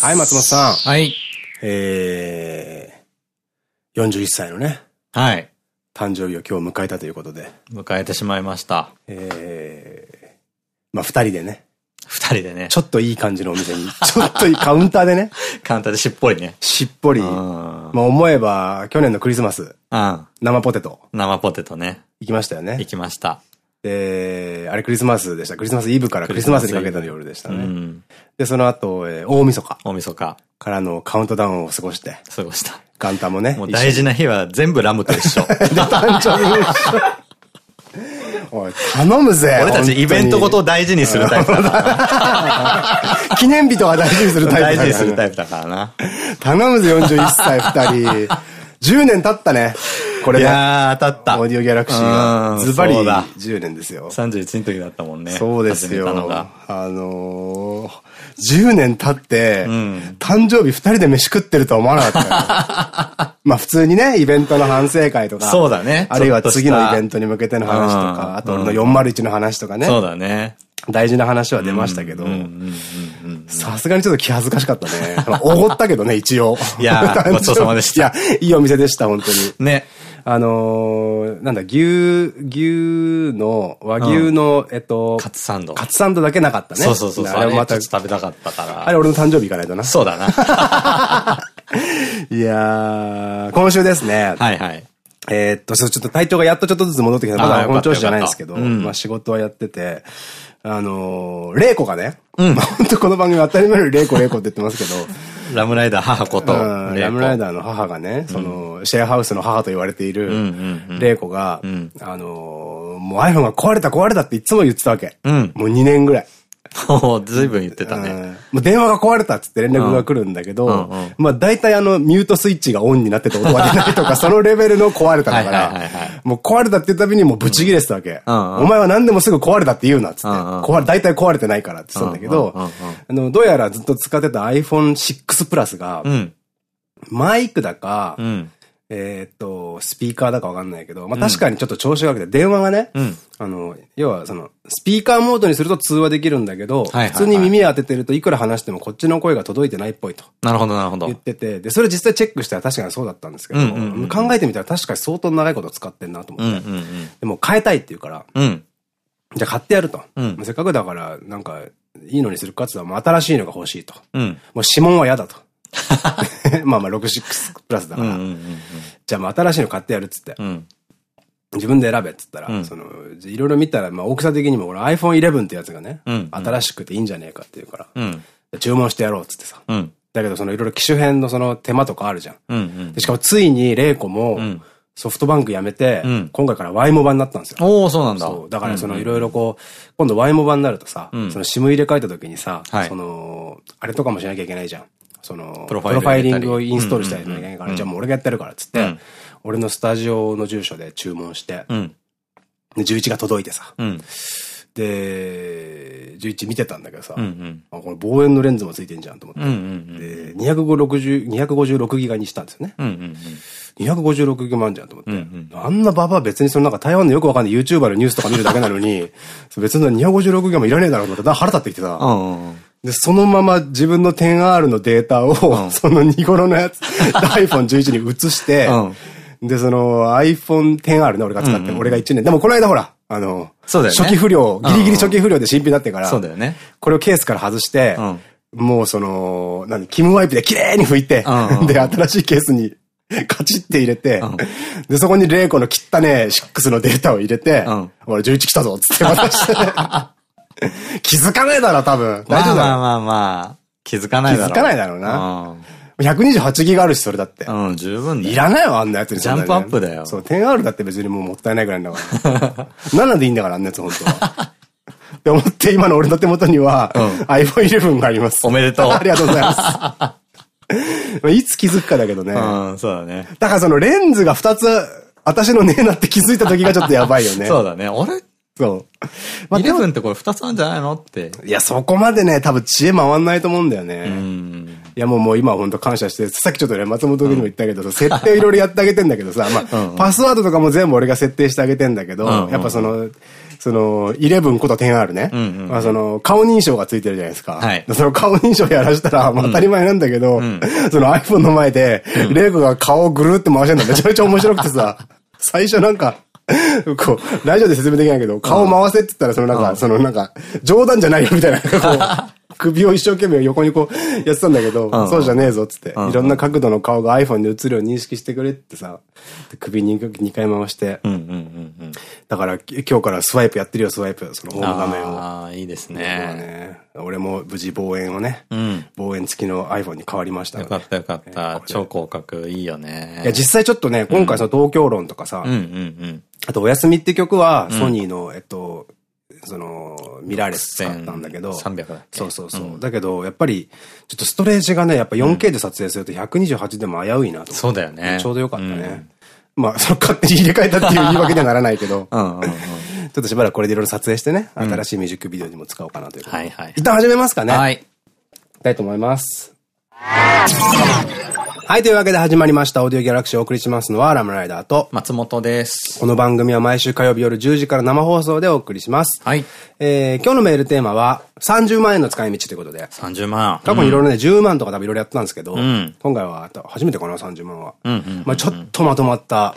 はい、松本さん。はい。えー、41歳のね、はい。誕生日を今日迎えたということで、迎えてしまいました。えー、まあ二人でね、二人でね。ちょっといい感じのお店に、ちょっといいカウンターでね、簡単でしっぽりね。しっぽり、うん。まあ思えば、去年のクリスマス、うん。生ポテト、生ポテトね。行きましたよね行。きました。で、あれクリスマスでした。クリスマスイブからクリスマスにかけての夜でしたうね。ん。で、その後、えー大晦日大晦日、からのカウントダウンを過ごして、過ごした。元旦もね。もう大事な日は全部ラムと一緒。で、誕生日も一緒。おい、頼むぜ。俺たちイベントごとを大事にするタイプだからな。記念日とか大事にするタイプだから大事にするタイプだからな。頼むぜ、41歳2人。10年経ったね。これいね。やー、当たった。オーディオギャラクシーが。うんズバリそうだ10年ですよ。31の時だったもんね。そうですよ。あのー、10年経って、ん誕生日2人で飯食ってるとは思わなかったよ。まあ普通にね、イベントの反省会とか。そうだねあるいは次のイベントに向けての話とうんか、あと俺の401の話とかね。そうだね。大事な話は出ましたけど、うんうんうんうん。さすがにちょっと気恥ずかしかったね。ま あおごったけどね、一応。いや ーごちそうさまでしたいや、いいお店でした、本当に。ね。あのー、なんだ、牛、牛の、和牛の、えっと、カツサンド。カツサンドだけなかったね。そうそうそう。あれまたた、食べたかったから。あれ俺の誕生日行かないとな。そうだな。いやー、今週ですね。はいはい。えーっと、ちょっと体調がやっとちょっとずつ戻ってきた。まだ本調子じゃないんですけど、うんまあ仕事はやってて、あのー、玲子がね、うんまあ本当この番組当たり前の玲子玲子って言ってますけど、ラムライダー母こと、うんラムライー。ダーの母がね、その、シェアハウスの母と言われている玲子がん、あのー、もう iPhone が壊れた壊れたっていつも言ってたわけ。うんもう2年ぐらい。おーずいぶん言ってたね。うんもう電話が壊れたっつって連絡が来るんだけど、まあ大体あのミュートスイッチがオンになってて音が出ないとか、そのレベルの壊れただから、もう壊れたって言ったびにもうブチ切れてたわけ。お前は何でもすぐ壊れたって言うなっつって。壊れ、大体壊れてないからって言ってたんだけどあの、どうやらずっと使ってた iPhone6 プラスがう、ん。マイクだかう、ん。えーっと、スピーカーだかわかんないけど、まあ確かにちょっと調子が悪くて、電話がね、うん。あの、要はその、スピーカーモードにすると通話できるんだけど、普通に耳当ててるといくら話してもこっちの声が届いてないっぽいとなるほどなるほど言っ。てて、で、それ実際チェックしたら確かにそうだったんですけど、考えてみたら確かに相当長いこと使ってんなと思って。でも変えたいって言うから、うん。じゃあ買ってやると。うんせっかくだから、なんか、いいのにするかって言ったら、もう新しいのが欲しいと。うん。もう指紋は嫌だと。まあまあ、6、6プラスだから。じゃあ新しいの買ってやるっつって。うん。自分で選べっつったら、うんその、いろいろ見たら、まあ大きさ的にも、俺 iPhone 11ってやつがね、うん新しくていいんじゃねえかっていうから、うん。注文してやろうっつってさ。うん。だけどそのいろいろ機種編のその手間とかあるじゃん。うんうんで。しかもついにレイコもんソフトバンク辞めて、うん今回から Y モバになったんですよ。おー、そうなんだ。だからそのいろいろこう、今度 Y モバになるとさ、んその SIM 入れ替えた時にさ、はいその、あれとかもしなきゃいけないじゃん。その、プロファイリングをインストールしたりしなきゃいけないから、じゃあもう俺がやってるからっつって、うん俺のスタジオの住所で注文して、うん。で11が届いてさ、うん。で、11見てたんだけどさ。あこれ望遠のレンズもついてんじゃんと思って。で、250、256ギガにしたんですよね。うん。うんうん256ギガもあんじゃんと思って。うんあんなババア別にそのなんか台湾のよくわかんない YouTuber のニュースとか見るだけなのに、別に256ギガもいらねえだろうと思って、腹立ってきてさ。うん。うん。で、そのまま自分の 10R のデータを、その2頃のやつ、iPhone11 に移して、で、その iPhone XR ね、俺が使って、俺が1年。でもこの間ほら、あの、そうだよね初期不良、ギリギリ初期不良で新品だってから、そうだよね。これをケースから外して、うんもうその、何、キムワイプで綺麗に拭いて、うんうんで、新しいケースにカチって入れて、で、そこにレイコの切ったね、6のデータを入れて、うん俺11来たぞ、つって渡して、気づかないだろ、多分。大丈夫だろ。まあまあまあまあ、気づかないだろう。気づかないだろうな。128ギガあるし、それだって。うん。うん、十分だよ。いらないわ、あんなやつに。ジャンプアップだよそう、10R だって別にもうもったいないぐらいだから。7なんでいいんだから、あんなやつ、本当は。って思って、今の俺の手元には、うん iPhone 11があります。おめでとうありがとうございます。いつ気づくかだけどね。うん、そうだね。だからそのレンズが2つ、私のねえなって気づいた時がちょっとやばいよね。そうだね。あれそう。まあ、11ってこれ2つあるんじゃないのって。いや、そこまでね、多分知恵回んないと思うんだよね。いや、もうもう今本当感謝して、さっきちょっとね、松本君にも言ったけど、設定いろいろやってあげてんだけどさ、まあ、パスワードとかも全部俺が設定してあげてんだけど、やっぱその、その、11こと 10R ね。まあその、顔認証がついてるじゃないですか。はい、その顔認証やらしたら、まあ当たり前なんだけど、その iPhone の前で、レイコが顔をぐるって回してるのめちゃめちゃ面白くてさ、最初なんか、こう、ラジオで説明できないけど、顔回せって言ったら、そのなんか、そのなんか、冗談じゃないよみたいな、こう、首を一生懸命横にこうやってたんだけど、そうじゃねえぞっつって、いろんな角度の顔が iPhone に映るように認識してくれってさ、首に2回回して、だから今日からスワイプやってるよ、スワイプ、そのホーム画面を。ああ、いいですね。俺も無事望遠をね、望遠付きの iPhone に変わりましたよかったよかった。超広角いいよね。いや、実際ちょっとね、今回その東京論とかさ、あとおやすみって曲は、ソニーの、えっと、その、ミラーレス使ったんだけど。300だっけ？そうそうそう。うん、だけど、やっぱり、ちょっとストレージがね、やっぱ 4K で撮影すると128でも危ういなと。そうだよね。ちょうどよかったね。うん、まあ、その勝手に入れ替えたっていう言い訳にはならないけど。ちょっとしばらくこれでいろいろ撮影してね、新しいミュージックビデオにも使おうかなという。はいはい。一旦始めますかね。はい。いきたいと思います。はい、というわけで始まりました。オーディオギャラクシーをお送りしますのは、ラムライダーと松本です。この番組は毎週火曜日夜10時から生放送でお送りします。はい。えー、今日のメールテーマは、30万円の使い道ということで。30万。過去にいろいろね、10万とか多分いろいろやったんですけど、うん、今回は初めてかな、30万は。まあちょっとまとまった、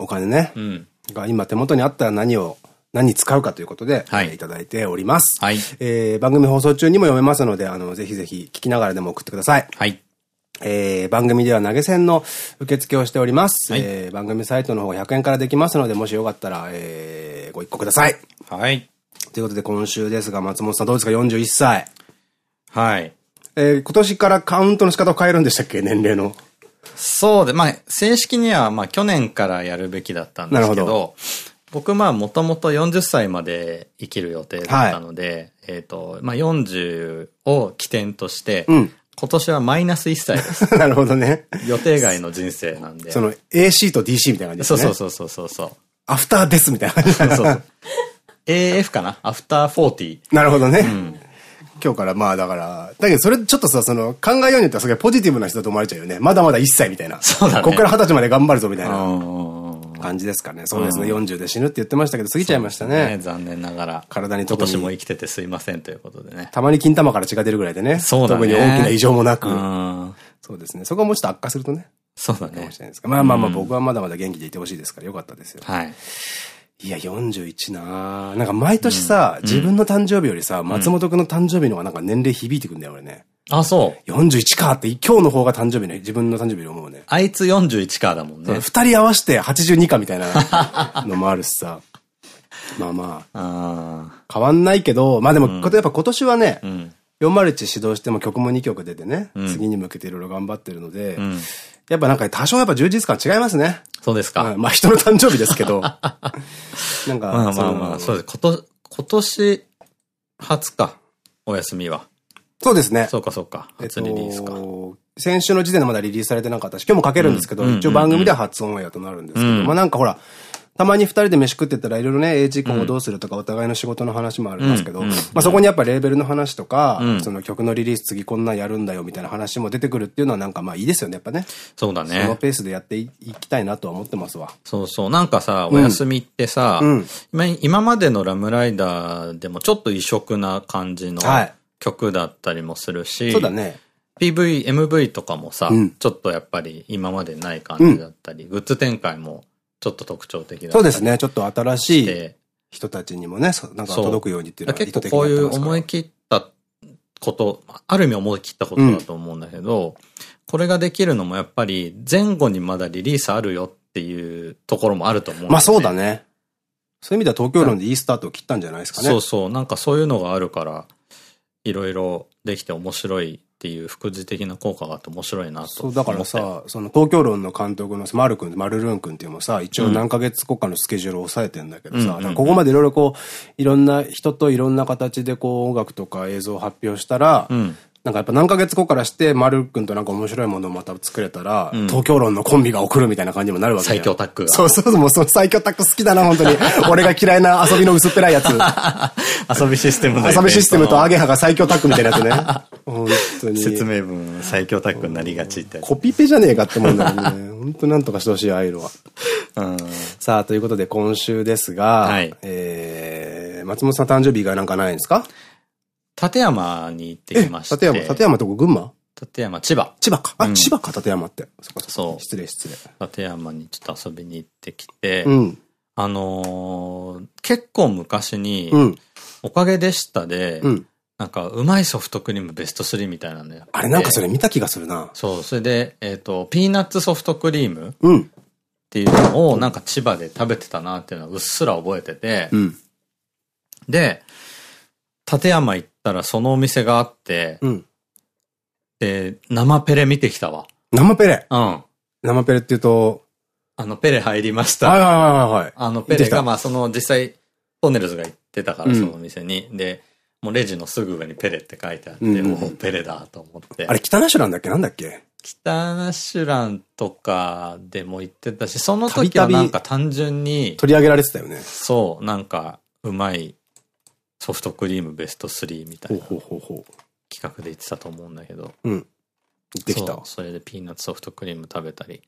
お金ね、うん、が今手元にあったら何を何に使うかということで、はい、いただいております。はい。えー、番組放送中にも読めますので、あの、ぜひぜひ聞きながらでも送ってください。はい。えー、番組では投げ銭の受付をしております。はい、えー、番組サイトの方100円からできますので、もしよかったら、えー、ご一個ください。はい。ということで今週ですが、松本さんどうですか ?41 歳。はい。えー、今年からカウントの仕方を変えるんでしたっけ？年齢の。そうで、まあ、正式には、まあ、去年からやるべきだったんですけど、ど僕、まあ、もともと40歳まで生きる予定だったので、はい、えっと、まあ、40を起点として、うん、今年はマイナス1歳です。なるほどね。予定外の人生なんで。その AC と DC みたいな感じですね。そうそうそうそうそう。アフターですみたいな感じ。そうそう。AF かな？アフター40。なるほどね。うん、今日からまあだから、だけどそれちょっとさ、その考えようによってはすごいポジティブな人だと思われちゃうよね。まだまだ1歳みたいな。そうだね。こっから20歳まで頑張るぞみたいな。感じですかね。そうですね。40で死ぬって言ってましたけど、過ぎちゃいましたね。残念ながら。体に今年も生きててすいませんということでね。たまに金玉から血が出るぐらいでね。そうだね。特に大きな異常もなく。そうですね。そこはもうちょっと悪化するとね。そうだね。まあまあまあ、僕はまだまだ元気でいてほしいですから、よかったですよ。はい。いや、41ななんか毎年さ、自分の誕生日よりさ、松本くんの誕生日の方がなんか年齢響いてくんだよ、俺ね。あ、そう。41かって、今日の方が誕生日ね、自分の誕生日より思うね。あいつ41かだもんね。二人合わせて82かみたいなのもあるしさ。まあまあ。変わんないけど、まあでも、うん、やっぱ今年はね、うん、401指導しても曲も2曲出てね、うん、次に向けていろいろ頑張ってるので、うん、やっぱなんか多少やっぱ充実感違いますね。そうですか。まあ人の誕生日ですけど。なんか、まあまあまあ、そうです。今年、今年初か、お休みは。そうですね。そうかそうか。初リリースか。先週の時点でまだリリースされてなかったし、今日もかけるんですけど、一応番組では初オンエアとなるんですけど、まあなんかほら、たまに二人で飯食ってたらいろいろね、エイジ今後どうするとかお互いの仕事の話もありますけど、まあそこにやっぱレーベルの話とか、その曲のリリース次こんなんやるんだよみたいな話も出てくるっていうのはなんかまあいいですよね、やっぱね。そうだね。そのペースでやっていきたいなとは思ってますわ。そうそう。なんかさ、お休みってさ、今までのラムライダーでもちょっと異色な感じの、はい曲だったりもするし、そうだね。PV、MV とかもさ、うん、ちょっとやっぱり今までない感じだったり、うん、グッズ展開もちょっと特徴的だったりそうですね、ちょっと新しい人たちにもね、なんか届くようにっていうのは結構こういう思い切ったこと、ある意味思い切ったことだと思うんだけど、うん、これができるのもやっぱり前後にまだリリースあるよっていうところもあると思うんまあそうだね。そういう意味では東京論でいいスタートを切ったんじゃないですかね。そうそう。なんかそういうのがあるから、いろいろできて面白いっていう副次的な効果があって面白いなとそう、だからさ、その東京論の監督のマル君、マルルン君っていうのもさ、一応何ヶ月後かのスケジュールを抑えてんだけどさ、ここまでいろいろこう、いろんな人といろんな形でこう音楽とか映像を発表したら、うん、なんかやっぱ何ヶ月後からして、丸くんとなんか面白いものをまた作れたら、うん、東京論のコンビが送るみたいな感じにもなるわけ最強タッグが。そうそうそう、もうその最強タッグ好きだな、本当に。俺が嫌いな遊びの薄っぺらいやつ。遊びシステム遊びシステムとアゲハが最強タッグみたいなやつね。本当に。説明文、最強タッグになりがちって。コピペじゃねえかって思うんだよね。本当なんとかしてほしい、ああいうのは。うん、さあ、ということで今週ですが、はい、えー、松本さん誕生日がなんかないんですか？立山に行ってきました。立山、立山とこ群馬？立山、千葉。千葉か。あ、うん、千葉か、立山って。そう。失礼、失礼。立山にちょっと遊びに行ってきて、うん、あのー、結構昔に、うん、おかげでしたで、うん、なんか、うまいソフトクリームベスト3みたいなのやあれなんかそれ見た気がするな。そう、それで、えっ、ー、と、ピーナッツソフトクリームうん。っていうのを、なんか千葉で食べてたなっていうのはうっすら覚えてて、うん、で、立山行ったらそのお店があって、うん、で、生ペレ見てきたわ。生ペレ？うん。生ペレって言うと、あの、ペレ入りました。はいはいはいはい。あの、ペレが、まあ、その、実際、トンネルズが行ってたから、そのお店に。うん、で、もうレジのすぐ上にペレって書いてあって、もうペレだと思って。あれ、北ナシュランだっけ？なんだっけ？北ナシュランとかでも行ってたし、その時はなんか単純に。取り上げられてたよね。そう、なんか、うまいソフトクリームベスト3みたいな企画で言ってたと思うんだけど。うん。できた。それでピーナッツソフトクリーム食べたり、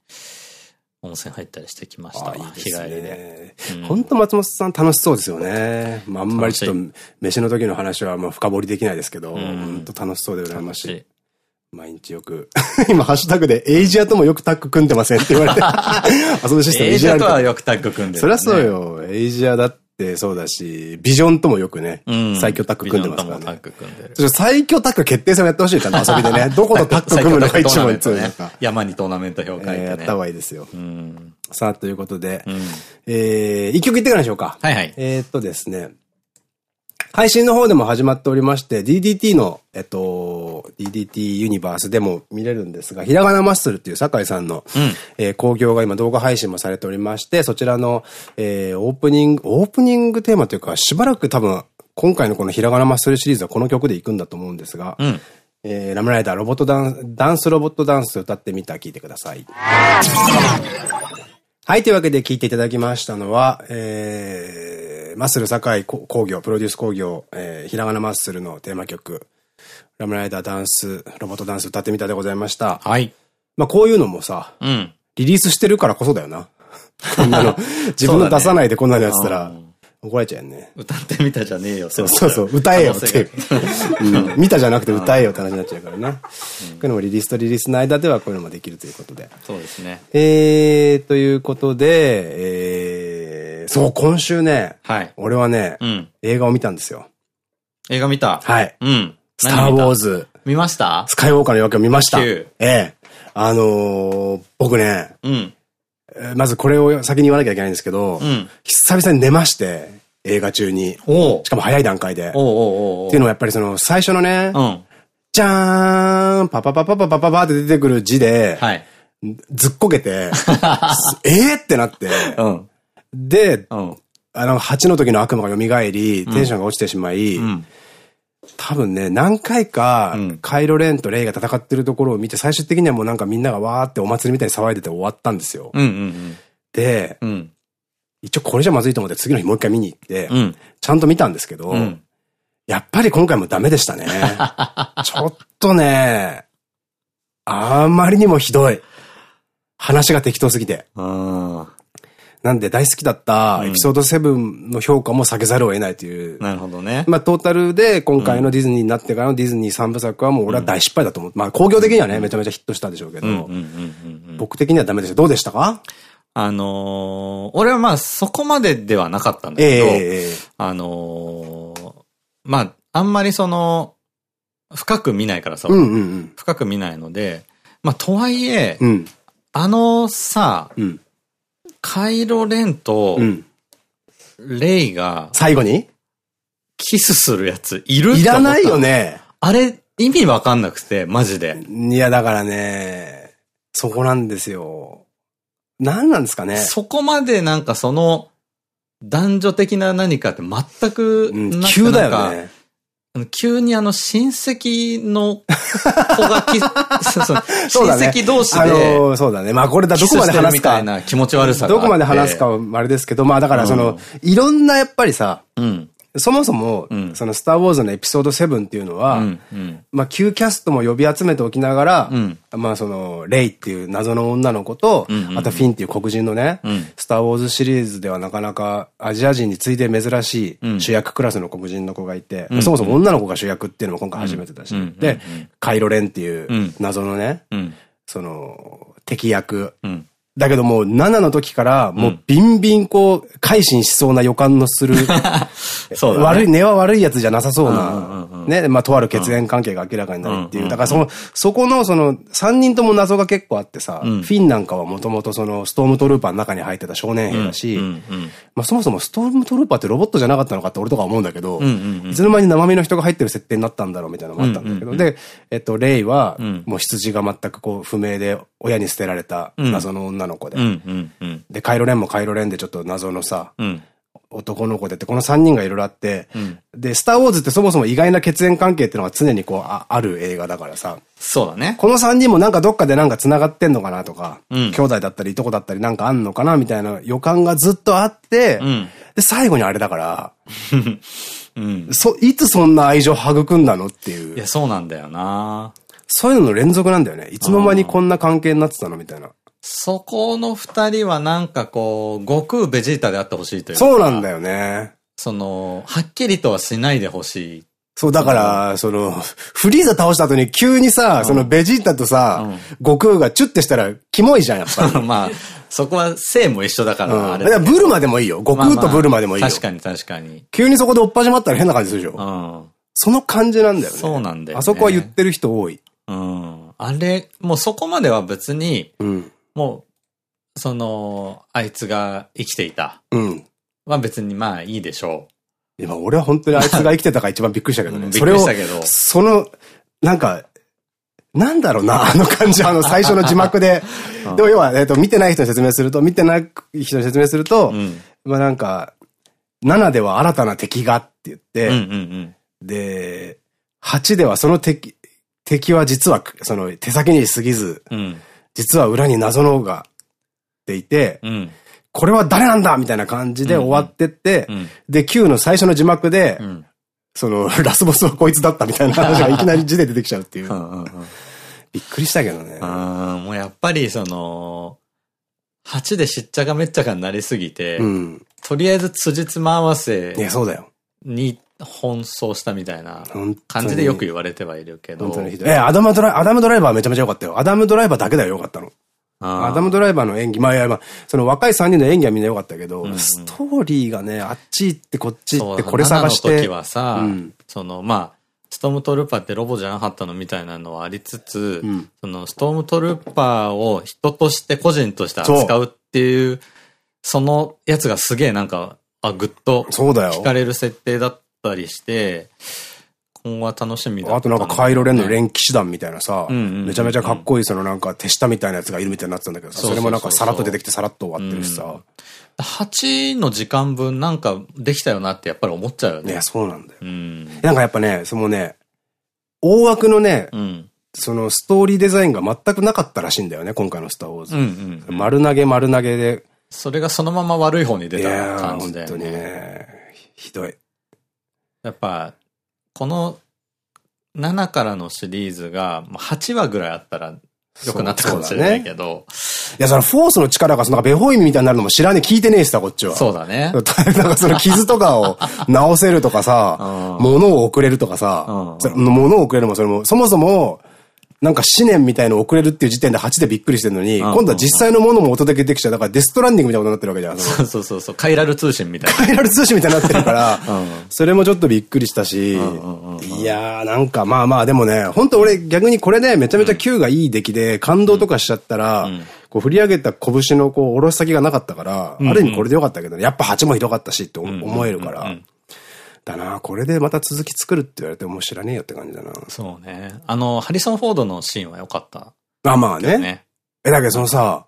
温泉入ったりしてきました。いい日帰りで。本当松本さん楽しそうですよね。まあ、あんまりちょっと飯の時の話はまあ深掘りできないですけど、本当楽しそうで羨ましい。毎日よく、今ハッシュタグでエイジアともよくタッグ組んでませんって言われて、あそのシステムエイジアとはよくタッグ組んでる、そりゃそうよ。エイジアだっってそうだし、ビジョンともよくね、最強タッグ組んでますからね。最強タッグ決定戦をやってほしいかな、遊びでね。どことタッグ組むのが一番強いのか。山にトーナメント評価やった方がいいですよ。さあ、ということで、え一曲いってからでしょうか。はいはい。えっとですね、配信の方でも始まっておりまして、DDT の、えっと、DDT ユニバースでも見れるんですが、ひらがなマッスルっていう酒井さんの、うん、えー、工業が今動画配信もされておりまして、そちらの、えー、オープニング、オープニングテーマというか、しばらく多分、今回のこのひらがなマッスルシリーズはこの曲で行くんだと思うんですが、うん、えー、ラムライダーロボットダン、ダンスロボットダンス歌ってみた、聞いてください。はい、というわけで聞いていただきましたのは、えー、マッスル堺工業、プロデュース工業、えー、ひらがなマッスルのテーマ曲、ラムライダーダンス、ロボットダンス歌ってみたでございました。はい。まあこういうのもさ、うん、リリースしてるからこそだよな。こんなの、自分の出さないでこんなのやってたら、怒られちゃうよね。歌ってみたじゃねえよ。そうそうそう、歌えよって。見たじゃなくて歌えよって話になっちゃうからな。こういうのもリリースとリリースの間ではこういうのもできるということで。そうですね。えー、ということで、えー、そう、今週ね、はい。俺はね、映画を見たんですよ。映画見た？はい。うん。スター・ウォーズ。見ました？スカイウォーカーの夜明けを見ました。ええ。あの僕ね、うん。まずこれを先に言わなきゃいけないんですけど、うん、久々に寝まして、映画中に。しかも早い段階で。っていうのはやっぱりその最初のね、うん、じゃーんパパパパパパパパって出てくる字で、はい、ずっこけて、ええってなって、うん、で、うん、あの、8の時の悪魔が蘇り、テンションが落ちてしまい、多分ね、何回か、カイロレンとレイが戦ってるところを見て、最終的にはもうなんかみんながわーってお祭りみたいに騒いでて終わったんですよ。で、うん、一応これじゃまずいと思って次の日もう一回見に行って、うん、ちゃんと見たんですけど、うん、やっぱり今回もダメでしたね。ちょっとね、あまりにもひどい。話が適当すぎて。なんで大好きだったエピソード7の評価も下げざるを得ないという。なるほどね。まあトータルで今回のディズニーになってからのディズニー3部作はもう俺は大失敗だと思う。まあ工業的にはね、めちゃめちゃヒットしたでしょうけど、僕的にはダメでした。どうでしたか？あのー、俺はまあそこまでではなかったんだけど、えー、あのー、まあ、あんまりその、深く見ないからさ、深く見ないので、まあとはいえ、うん、あのさ、うんカイロレンと、レイが、最後に？キスするやついるいらないよね。あれ、意味わかんなくて、マジで。いや、だからね、そこなんですよ。何なんですかね？そこまでなんかその、男女的な何かって全く、うん、急だよね。急にあの親戚の子がき、そうそう親戚同士で。あのそうだね。まあこれだ、どこまで話すか。みたいな気持ち悪さどこまで話すかはあれですけど、まあだからその、いろんなやっぱりさ、うん、そもそも、うん、そのスターウォーズのエピソード7っていうのは、うんうん、まあ旧キャストも呼び集めておきながら、うん、まあその、レイっていう謎の女の子と、あとフィンっていう黒人のね、うん、スターウォーズシリーズではなかなかアジア人に次いで珍しい主役クラスの黒人の子がいて、そもそも女の子が主役っていうのも今回初めてだし、で、カイロレンっていう謎のね、その、敵役、だけどもう7の時からもうビンビンこう、改心しそうな予感のする、そうだ悪い、根は悪いやつじゃなさそうな、ね、まあとある血縁関係が明らかになるっていう。だからその、そこのその3人とも謎が結構あってさ、フィンなんかはもともとそのストームトルーパーの中に入ってた少年兵だし、まあそもそもストームトルーパーってロボットじゃなかったのかって俺とか思うんだけど、いつの間に生身の人が入ってる設定になったんだろうみたいなのもあったんだけど、で、えっと、レイは、もう羊が全くこう不明で親に捨てられた謎の女の子で、で、カイロレンもカイロレンでちょっと謎のさ、男の子で。って、この3人がいろいろあって、うん、で、スターウォーズってそもそも意外な血縁関係っていうのが常にこうあ、ある映画だからさ。そうだね。この3人もなんかどっかでなんか繋がってんのかなとか、うん、兄弟だったりいとこだったりなんかあんのかなみたいな予感がずっとあって、うん、で、最後にあれだから、うん、そ、いつそんな愛情育んだのっていう。いや、そうなんだよなそういうのの連続なんだよね。いつの間にこんな関係になってたのみたいな。そこの二人はなんかこう、悟空ベジータであってほしいというか。そうなんだよね。その、はっきりとはしないでほしい。そう、だから、その、フリーザ倒した後に急にさ、うん、そのベジータとさ、うん、悟空がチュッてしたら、キモいじゃん、やっぱり。まあ、そこは性も一緒だから、あれ、ね。ブルマでもいいよ。悟空とブルマでもいいよ。確かに確かに。急にそこでおっぱじまったら変な感じするでしょ。うん。その感じなんだよね。そうなんだよ、ね。あそこは言ってる人多い。うん。あれ、もうそこまでは別に、うん、もう、その、あいつが生きていた。うん。は別にまあいいでしょう。今俺は本当にあいつが生きてたから一番びっくりしたけどね。びっくりしたけど。その、なんか、なんだろうな、あの感じ、あの 最初の字幕で。でも要は、えっと、見てない人に説明すると、見てない人に説明すると、うん、まあなんか、7では新たな敵がって言って、で、8ではその敵、敵は実は、その手先に過ぎず、うん、実は裏に謎のがていて、うん、これは誰なんだみたいな感じで終わってって、で、Q の最初の字幕で、うん、その、ラスボスはこいつだったみたいな 話がいきなり字で出てきちゃうっていう。びっくりしたけどね。もうやっぱりその、8でしっちゃかめっちゃかになりすぎて、うん、とりあえず辻褄合わせ。いや、そうだよ。に奔走したみたいな感じでよく言われてはいるけど。本当にひどい。え、アダムドライ、アダムドライバーめちゃめちゃ良かったよ。アダムドライバーだけだよ、良かったの。アダムドライバーの演技、まあいや、まあ、その若い3人の演技はみんな良かったけど、うんうん、ストーリーがね、あっち行ってこっち行ってこれ探して。その時はさ、うん、その、まあ、ストームトルーパーってロボじゃなかったのみたいなのはありつつ、うん、そのストームトルーパーを人として個人として扱うっていう、そのやつがすげえなんか、あ、ぐっと聞かれる設定だったりして、今後は楽しみだあとなんかカイロレンの連騎士団みたいなさ、めちゃめちゃかっこいいそのなんか手下みたいなやつがいるみたいになってたんだけどさ、それもなんかさらっと出てきてさらっと終わってるしさ。8の時間分なんかできたよなってやっぱり思っちゃうよね。いや、そうなんだよ。うん、なんかやっぱね、そのね、大枠のね、うん、そのストーリーデザインが全くなかったらしいんだよね、今回のスターウォーズ。丸投げ丸投げで。それがそのまま悪い方に出た感じで、ね。本当にね、ひどい。やっぱ、この7からのシリーズが8話ぐらいあったら良くなったかもしれないけど。ね、いや、そのフォースの力が、そのベホイミみたいになるのも知らねえ、聞いてねえしさ、こっちは。そうだね。なんかその傷とかを治せるとかさ、物を送れるとかさ、物を送れるもそれも、そもそも、なんか思念みたいの送れるっていう時点で8でびっくりしてるのに、今度は実際のものもお届けできちゃう。だからデストランディングみたいなことになってるわけじゃん。そうそうそうそう。カイラル通信みたいな。カイラル通信みたいになってるから、それもちょっとびっくりしたし、いやーなんかまあまあでもね、本当俺逆にこれでめちゃめちゃ Q がいい出来で感動とかしちゃったら、こう振り上げた拳のこう下ろし先がなかったから、ある意味これでよかったけど、やっぱ8もひどかったしって思えるから、だなこれでまた続き作るって言われても知らねえよって感じだな。そうね。あの、ハリソン・フォードのシーンは良かった。あ、まあね。ねえ、だけどそのさ、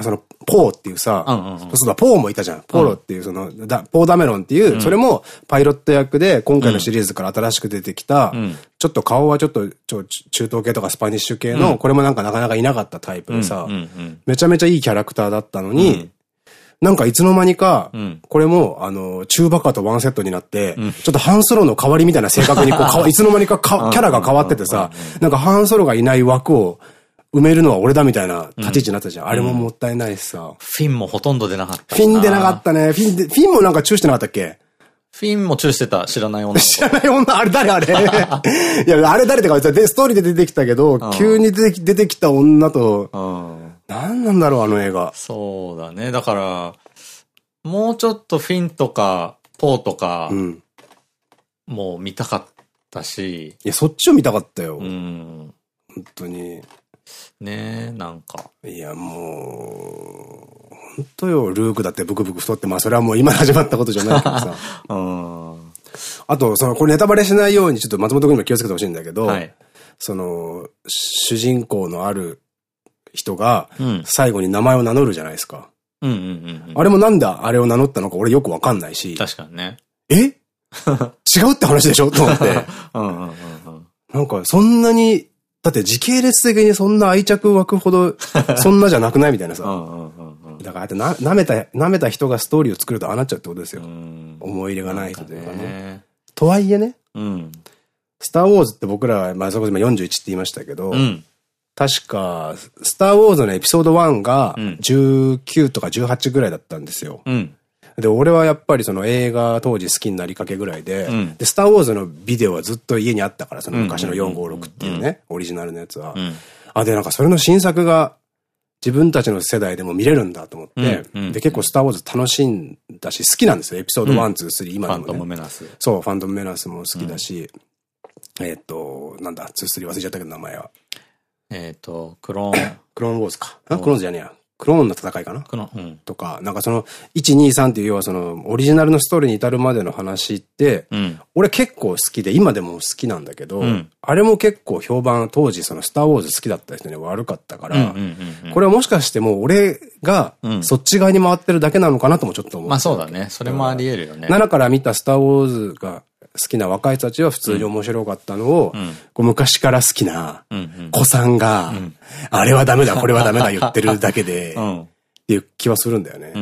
その、ポーっていうさ、そうだ、ポーもいたじゃん。ポロっていう、その、だポーダメロンっていう、うん、それもパイロット役で、今回のシリーズから新しく出てきた、うん、ちょっと顔はちょっと、ちょ中東系とかスパニッシュ系の、うん、これもなんかなかなかいなかったタイプでさ、めちゃめちゃいいキャラクターだったのに、なんかいつの間にか、これも、あの、中バカとワンセットになって、ちょっとハンソロの代わりみたいな性格にこう、いつの間にかキャラが変わっててさ、なんかハンソロがいない枠を、埋めるのは俺だみたいな立ち位置になったじゃん。うん、あれももったいないしさ。フィンもほとんど出なかったフィン出なかったね。フィンで、フィンもなんかチューしてなかったっけ？フィンもチューしてた。知らない女。知らない女。あれ誰あれ？いや、あれ誰ってか、ストーリーで出てきたけど、急に出て出てきた女と、何なんだろう、あの映画。そうだね。だから、もうちょっとフィンとか、ポーとか、うん、もう見たかったし。いや、そっちを見たかったよ。うん。本当に。ねえ、なんか。いや、もう、本当よ、ルークだってブクブク太って、まあそれはもう今始まったことじゃないけどさ。うん。あと、その、これネタバレしないようにちょっと松本君にも気をつけてほしいんだけど、はい、その、主人公のある人が、最後に名前を名乗るじゃないですか。あれもなんだあれを名乗ったのか俺よくわかんないし。確かにね。え？違うって話でしょ？と思って。なんか、そんなにだって時系列的にそんな愛着湧くほど、そんなじゃなくないみたいなさ。だからな、舐めた、舐めた人がストーリーを作るとああなっちゃうってことですよ。思い入れがない人というかね。とはいえね、うん、スターウォーズって僕ら、まあそこで今41って言いましたけど、うん、確か、スターウォーズのエピソード1が19とか18ぐらいだったんですよ。うんで、俺はやっぱりその映画当時好きになりかけぐらいで、うん、で、スターウォーズのビデオはずっと家にあったから、その昔の456っていうね、オリジナルのやつは。うん、あ、で、なんかそれの新作が自分たちの世代でも見れるんだと思って、で、結構スターウォーズ楽しんだし、好きなんですよ。エピソード1、2、3、今でも、ね。ファントムメナス。そう、ファントムメナスも好きだし、えっと、なんだ、2、3忘れちゃったけど名前は。えっと、クローン。クローンウォーズか。クローンズじゃねえや。クローンの戦いかなクローン。うん、とか、なんかその、1、2、3っていう要はその、オリジナルのストーリーに至るまでの話って、うん、俺結構好きで、今でも好きなんだけど、うん、あれも結構評判、当時その、スターウォーズ好きだった人に悪かったから、これはもしかしてもう俺が、そっち側に回ってるだけなのかなともちょっと思う。まあそうだね。それもあり得るよね。7から見たスターウォーズが、好きな若い人たちは普通に面白かったのを、こう昔から好きな子さんが、あれはダメだ、これはダメだ言ってるだけで、っていう気はするんだよね。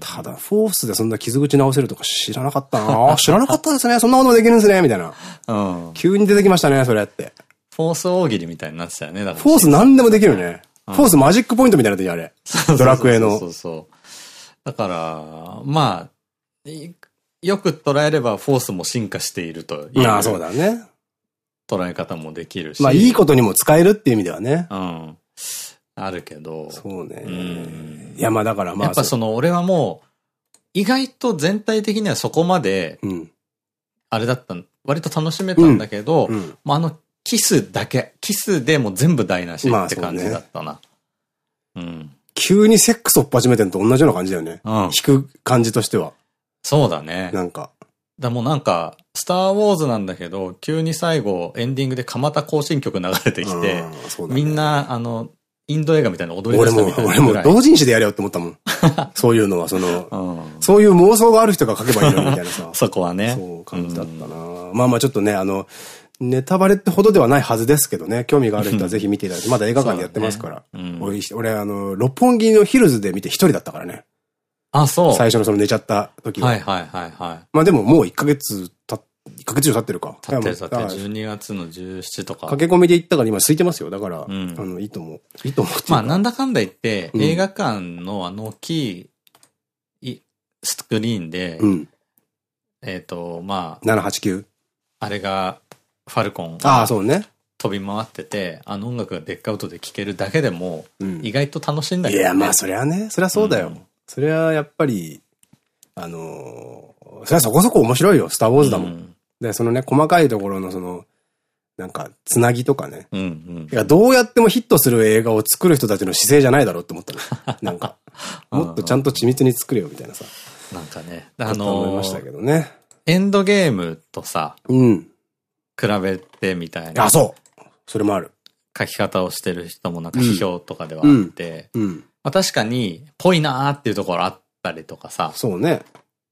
ただ、フォースでそんな傷口直せるとか知らなかったな知らなかったですね。そんなこともできるんですね。みたいな。うん、急に出てきましたね、それって。フォース大喜利みたいになってたよね。フォース何でもできるね。フォースマジックポイントみたいな時あれ。ドラクエの。そうそう。だから、まあ、よく捉えればフォースも進化しているという。ああ、そうだね。捉え方もできるし。まあ、いいことにも使えるっていう意味ではね。うん。あるけど。そうね。うん、いや、まあだからまあ。やっぱその、俺はもう、意外と全体的にはそこまで、あれだった割と楽しめたんだけど、うん、あの、キスだけ、キスでも全部台無しって感じだったな。うん。急にセックスを始めてんと同じような感じだよね。うん。弾く感じとしては。そうだね。なんか。だもうなんか、スターウォーズなんだけど、急に最後、エンディングで蒲田行進曲流れてきて、ね、みんな、あの、インド映画みたいな踊り出したみたいな。俺も、俺も同人誌でやれよって思ったもん。そういうのは、その、うん、そういう妄想がある人が書けばいいのみたいなさ。そこはね。そう感じだったな、うん、まあまあちょっとね、あの、ネタバレってほどではないはずですけどね、興味がある人は ぜひ見ていただいて、まだ映画館でやってますから。ねうん、俺、俺、あの、六本木のヒルズで見て一人だったからね。あ、そう。最初のその寝ちゃった時は。はいはいはいはい。まあでももう1ヶ月経っ1ヶ月以上経ってるか。経ってる経ってる。12月の17とか。駆け込みで行ったから今空いてますよ。だから、うん、あの、いいと思う。いいと思うまあなんだかんだ言って、うん、映画館のあの大きいスクリーンで、うん、えっと、まあ。789? あれが、ファルコン。ああ、そうね。飛び回ってて、あの音楽がデッカウトで聴けるだけでも、意外と楽しいんだけど、ね、いや、まあそりゃね、そりゃそうだよ。それはやっぱり、あのー、それはそこそこ面白いよ、スターウォーズだもん。うん、で、そのね、細かいところのその、なんか、つなぎとかね。いや、どうやってもヒットする映画を作る人たちの姿勢じゃないだろうって思ったの。なんか、もっとちゃんと緻密に作れよみたいなさ。なんかね、あの思いましたけどね。エンドゲームとさ、うん。比べてみたいな。あ、そうそれもある。書き方をしてる人もなんか批評とかではあって、うん。うんまあ確かに、ぽいなーっていうところあったりとかさ。そうね。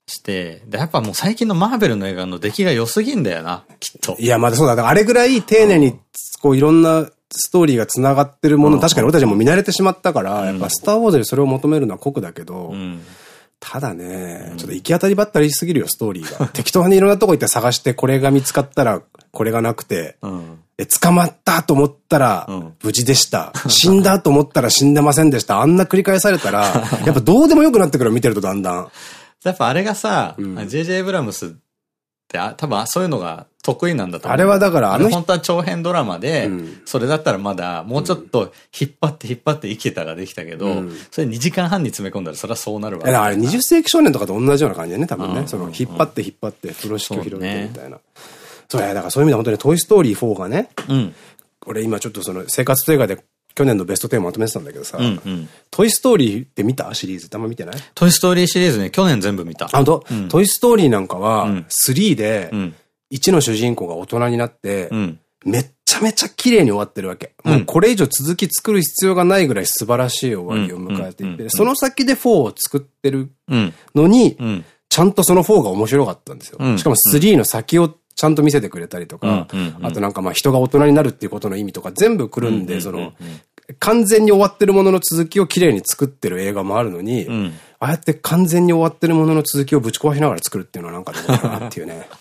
して、で、やっぱもう最近のマーベルの映画の出来が良すぎんだよな、きっと。いや、まだそうだ。あれぐらい丁寧に、こういろんなストーリーが繋がってるもの、確かに俺たちも見慣れてしまったから、やっぱスターウォーズでそれを求めるのは酷だけど、ただね、ちょっと行き当たりばったりしすぎるよ、ストーリーが。適当にいろんなとこ行って探して、これが見つかったら、これがなくて、え、捕まったと思ったら、無事でした。死んだと思ったら死んでませんでした。あんな繰り返されたら、やっぱどうでもよくなってくる見てるとだんだん。やっぱあれがさ、ジェ JJ エブラムスって多分そういうのが得意なんだと思う。あれはだからあの本当は長編ドラマで、それだったらまだもうちょっと引っ張って引っ張って生きてたができたけど、それ2時間半に詰め込んだらそれはそうなるわけ。あれ20世紀少年とかと同じような感じでね、多分ね。その引っ張って引っ張って風呂敷を広げてみたいな。そうや、だからそういう意味で本当にトイストーリー4がね、俺今ちょっとその生活と映画で去年のベスト10まとめてたんだけどさ、うんうん、トイストーリーって見た？シリーズってあんま見てない？トイストーリーシリーズね、去年全部見た。あ、と、うん、トイストーリーなんかは、3で、1の主人公が大人になって、うん、めっちゃめちゃ綺麗に終わってるわけ。もうこれ以上続き作る必要がないぐらい素晴らしい終わりを迎えていて、その先で4を作ってるのに、ちゃんとその4が面白かったんですよ。しかも3の先をちゃんと見せてくれたりとか、あとなんかまあ人が大人になるっていうことの意味とか全部くるんで、その、完全に終わってるものの続きを綺麗に作ってる映画もあるのに、うん、ああやって完全に終わってるものの続きをぶち壊しながら作るっていうのはなんかどうかなっていうね。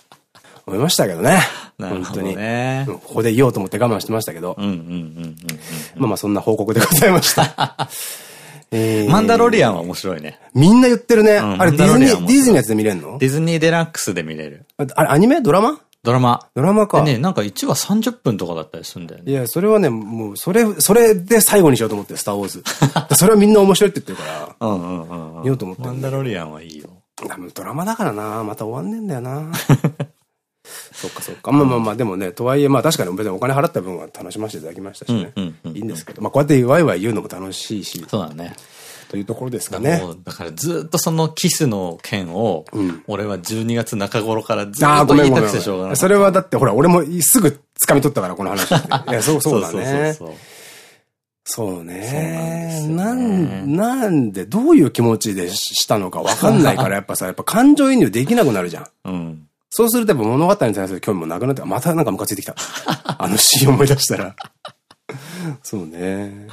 思いましたけどね。本当に。ここで言おうと思って我慢してましたけど。まあまあそんな報告でございました。マンダロリアンは面白いね。みんな言ってるね。あれディズニー、ディズニーのやつで見れるの？ディズニーデラックスで見れる。あれアニメドラマ？ドラマ。ドラマか。でね、なんか1話30分とかだったりするんだよね。いや、それはね、もう、それ、それで最後にしようと思って、スターウォーズ。それはみんな面白いって言ってるから。うんうんうん。見ようと思って。マンダロリアンはいいよ。ドラマだからなまた終わんねえんだよな そっかそっか。まあまあまあ、でもね、とはいえ、まあ確かに別にお金払った分は楽しませていただきましたしね。いいんですけど、まあこうやってワイワイ言うのも楽しいし。そうだね。というところですかね。だからずっとそのキスの件を、俺は12月中頃からずっと言いたくてしょうがない。それはだってほら、俺もすぐ掴み取ったから、この話。いや、そう そうだね。そうね。なん、なんで、どういう気持ちでしたのかわかんないから、やっぱさ、やっぱ感情移入できなくなるじゃん。うん。そうするとやっぱ物語に対する興味もなくなって、またなんかムカついてきた。あのシーン思い出したら。そうね。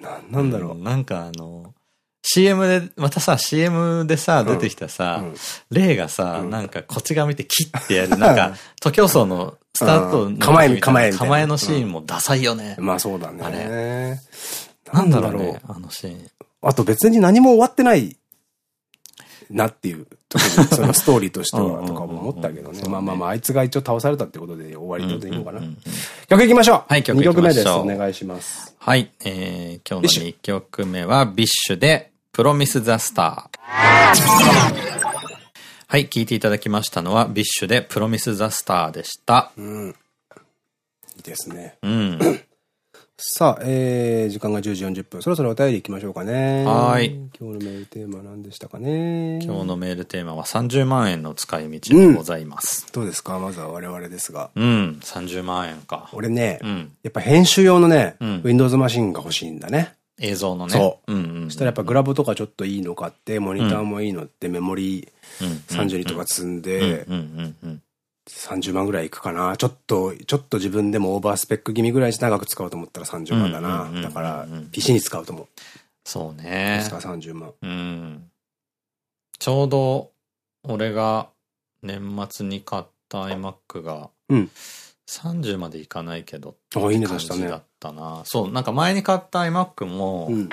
なんなんだろう。なんかあの、CM で、またさ、CM でさ、出てきたさ、レイがさ、なんかこっち側見てキッてやる、なんか、徒競走のスタートの構え、構え構えのシーンもダサいよね。まあそうだね。あれ。なんだろうね、あのシーン。あと別に何も終わってないなっていうそのストーリーとしてはとかも思ったけどね。まあまあまあ、あいつが一応倒されたってことで終わりとでいいのかな。曲いきましょうはい、曲いきましょう。2曲目です。お願いします。はい、えー、今日の2曲目は、 BiSH で、プロミス・ザ・スター。はい、聴いていただきましたのは、 BiSH で、プロミス・ザ・スターでした。うん。いいですね。うん。さあ、えー、時間が10時40分。そろそろお便り行きましょうかね。はい。今日のメールテーマ何でしたかね。今日のメールテーマは30万円の使い道でございます。うん、どうですか？まずは我々ですが。うん、30万円か。俺ね、うん、やっぱ編集用のね、うん、Windows マシンが欲しいんだね。映像のね。そう。そしたらやっぱグラブとかちょっといいの買って、モニターもいいのって、メモリー32とか積んで、30万ぐらいいくかな。ちょっと、ちょっと自分でもオーバースペック気味ぐらいして長く使おうと思ったら30万だな。だから、PC に使うと思う。そうね。確か30万。うん。ちょうど、俺が年末に買った iMac が、うん。30までいかないけど、あ、いいね、出したね。だったな。そう、なんか前に買った iMac も、うん、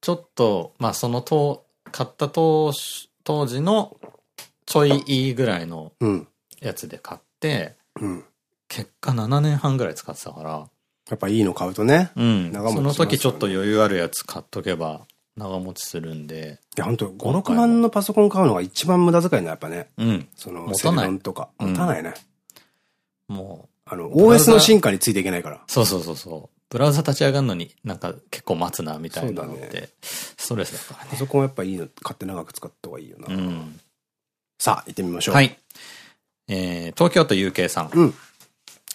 ちょっと、まあそのと、買った当当時のちょいいいぐらいの、うんやつで買って、うん、結果7年半ぐらい使ってたから。やっぱいいの買うとね。うん。長持ち、ね、その時ちょっと余裕あるやつ買っとけば長持ちするんで。いや、本当5、6万のパソコン買うのが一番無駄遣いな、やっぱね。うん。その、持たないとか。持たないね。うん、もう。あの、OS の進化についていけないから。そうそうそうそう。ブラウザ立ち上がるのになんか結構待つな、みたいなのって、ね、ストレスだからね。パソコンやっぱいいの買って長く使った方がいいよな。うん。さあ、行ってみましょう。はい。えー、東京都 UK さん。うん。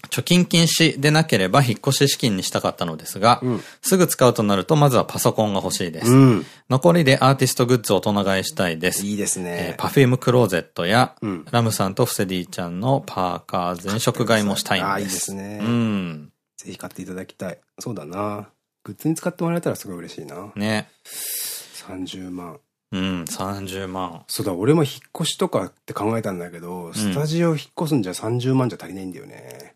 貯金禁止でなければ引っ越し資金にしたかったのですが、うん、すぐ使うとなるとまずはパソコンが欲しいです。うん、残りでアーティストグッズを大人買いしたいです。いいですね。えー、パフュームクローゼットや、うん、ラムさんとフセディちゃんのパーカー全色買いもしたいんです。あ、いいですね。うん。ぜひ買っていただきたい。そうだな。グッズに使ってもらえたらすごい嬉しいな。ね。30万。うん、30万。そうだ、俺も引っ越しとかって考えたんだけど、スタジオ引っ越すんじゃ30万じゃ足りないんだよね。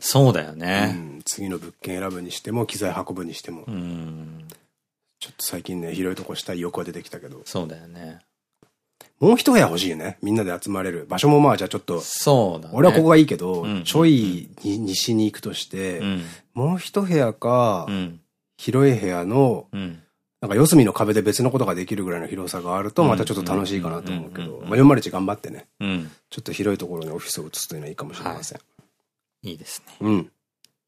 そうだよね。うん、次の物件選ぶにしても、機材運ぶにしても。うん。ちょっと最近ね、広いとこしたい欲は出てきたけど。そうだよね。もう一部屋欲しいよね。みんなで集まれる。場所もまあじゃあちょっと。そうだね。俺はここがいいけど、ちょい西に行くとして、うん、もう一部屋か、うん、広い部屋の、うんなんか四隅の壁で別のことができるぐらいの広さがあると、またちょっと楽しいかなと思うけど、まあ401頑張ってね、うん、ちょっと広いところにオフィスを移すというのはいいかもしれません。はい、いいですね。うん。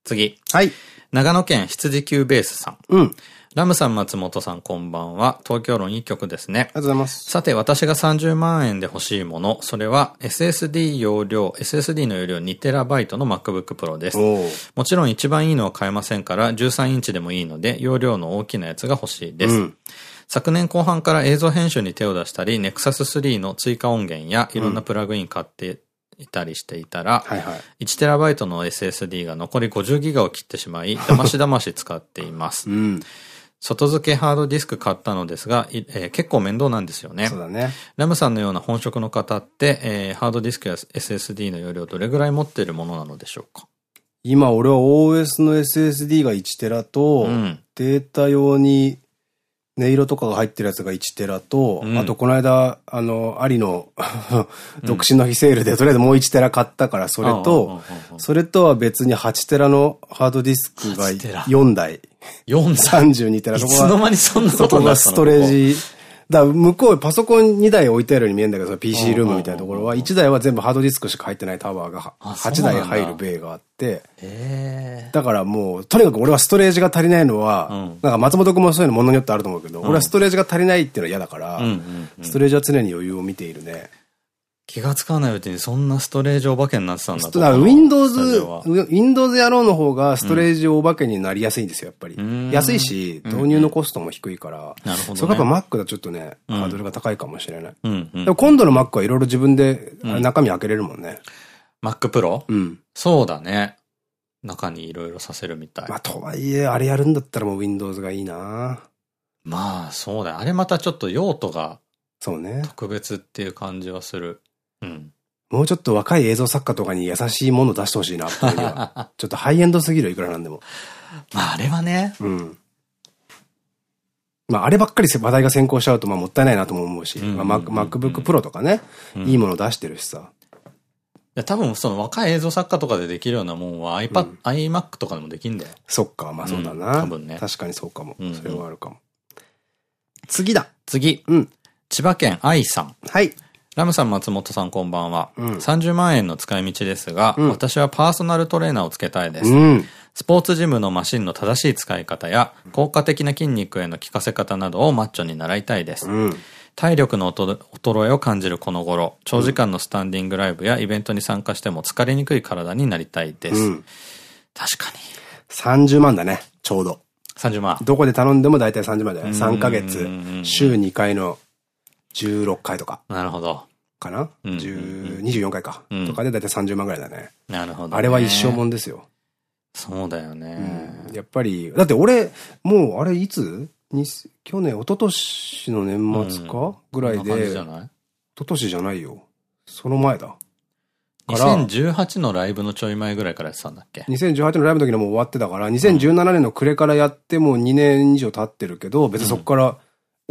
次。はい。長野県羊級ベースさん。うん。ラムさん、松本さん、こんばんは。東京論いい曲ですね。ありがとうございます。さて、私が30万円で欲しいもの、それは SSD 容量、SSD の容量 2TB の MacBook Pro です。もちろん一番いいのは買えませんから、13インチでもいいので、容量の大きなやつが欲しいです。うん、昨年後半から映像編集に手を出したり、Nexus 3の追加音源やいろんなプラグイン買っていたりしていたら、1テラバイトの SSD が残り50ギガを切ってしまい、だましだまし使っています。うん外付けハードディスク買ったのですが、えー、結構面倒なんですよね。そうだね。ラムさんのような本職の方って、えー、ハードディスクや SSD の容量どれぐらい持っているものなのでしょうか？今俺は OS の SSD が1テラと、うん、データ用に音色とかが入ってるやつが1テラと、うん、あとこの間、あの、ありの 独身の日セールで、とりあえずもう1テラ買ったから、それと、それとは別に8テラのハードディスクが4台。4台 ?32 テラ。いつの間にそんなことがストレージだ向こうパソコン2台置いてあるように見えるんだけど、PC ルームみたいなところは、1台は全部ハードディスクしか入ってないタワーが8台入るベイがあって、だからもう、とにかく俺はストレージが足りないのは、なんか松本君もそういうのものによってあると思うけど、俺はストレージが足りないっていうのは嫌だから、ストレージは常に余裕を見ているね。気がつかないうちにそんなストレージお化けになってたんだと。だ Windows、Windows 野郎の方がストレージお化けになりやすいんですよ、やっぱり。安いし、導入のコストも低いから。なるほど、それやっぱ Mac だとちょっとね、ハードルが高いかもしれない。でも今度の Mac はいろいろ自分で中身開けれるもんね。Mac Pro? うん。そうだね。中にいろいろさせるみたい。まあ、とはいえ、あれやるんだったらもう Windows がいいなまあ、そうだよ。あれまたちょっと用途が。そうね。特別っていう感じはする。うん。もうちょっと若い映像作家とかに優しいもの出してほしいな、ちょっとハイエンドすぎる、いくらなんでも。まあ、あれはね。うん。まあ、あればっかり話題が先行しちゃうと、まあ、もったいないなとも思うし、MacBook Pro とかね、いいもの出してるしさ。いや、多分その若い映像作家とかでできるようなもんは iPad、うん、iMac とかでもできんだよ。そっか、まあそうだな。多分ね。確かにそうかも。それはあるかも。次だ。次。うん。千葉県愛さん。はい。ラムさん、松本さん、こんばんは。うん、30万円の使い道ですが、うん、私はパーソナルトレーナーをつけたいです。うん、スポーツジムのマシンの正しい使い方や、効果的な筋肉への効かせ方などをマッチョに習いたいです。体力の衰えを感じるこの頃、長時間のスタンディングライブやイベントに参加しても疲れにくい体になりたいです。確かに。30万だね、ちょうど。30万。どこで頼んでも大体30万だよ。3ヶ月、週2回の16回とか。なるほど。かな、うん、?24 回か。うん、とかでだいたい30万ぐらいだね。なるほど、ね、あれは一生もんですよ。そうだよね、うん。やっぱり、だって俺、もうあれいつ？に去年、一昨年の年末か、ぐらいで。一昨年じゃないよ。その前だ。2018のライブのちょい前ぐらいからやってたんだっけ ?2018 のライブの時にもう終わってたから、2017年の暮れからやっても2年以上経ってるけど、別にそこから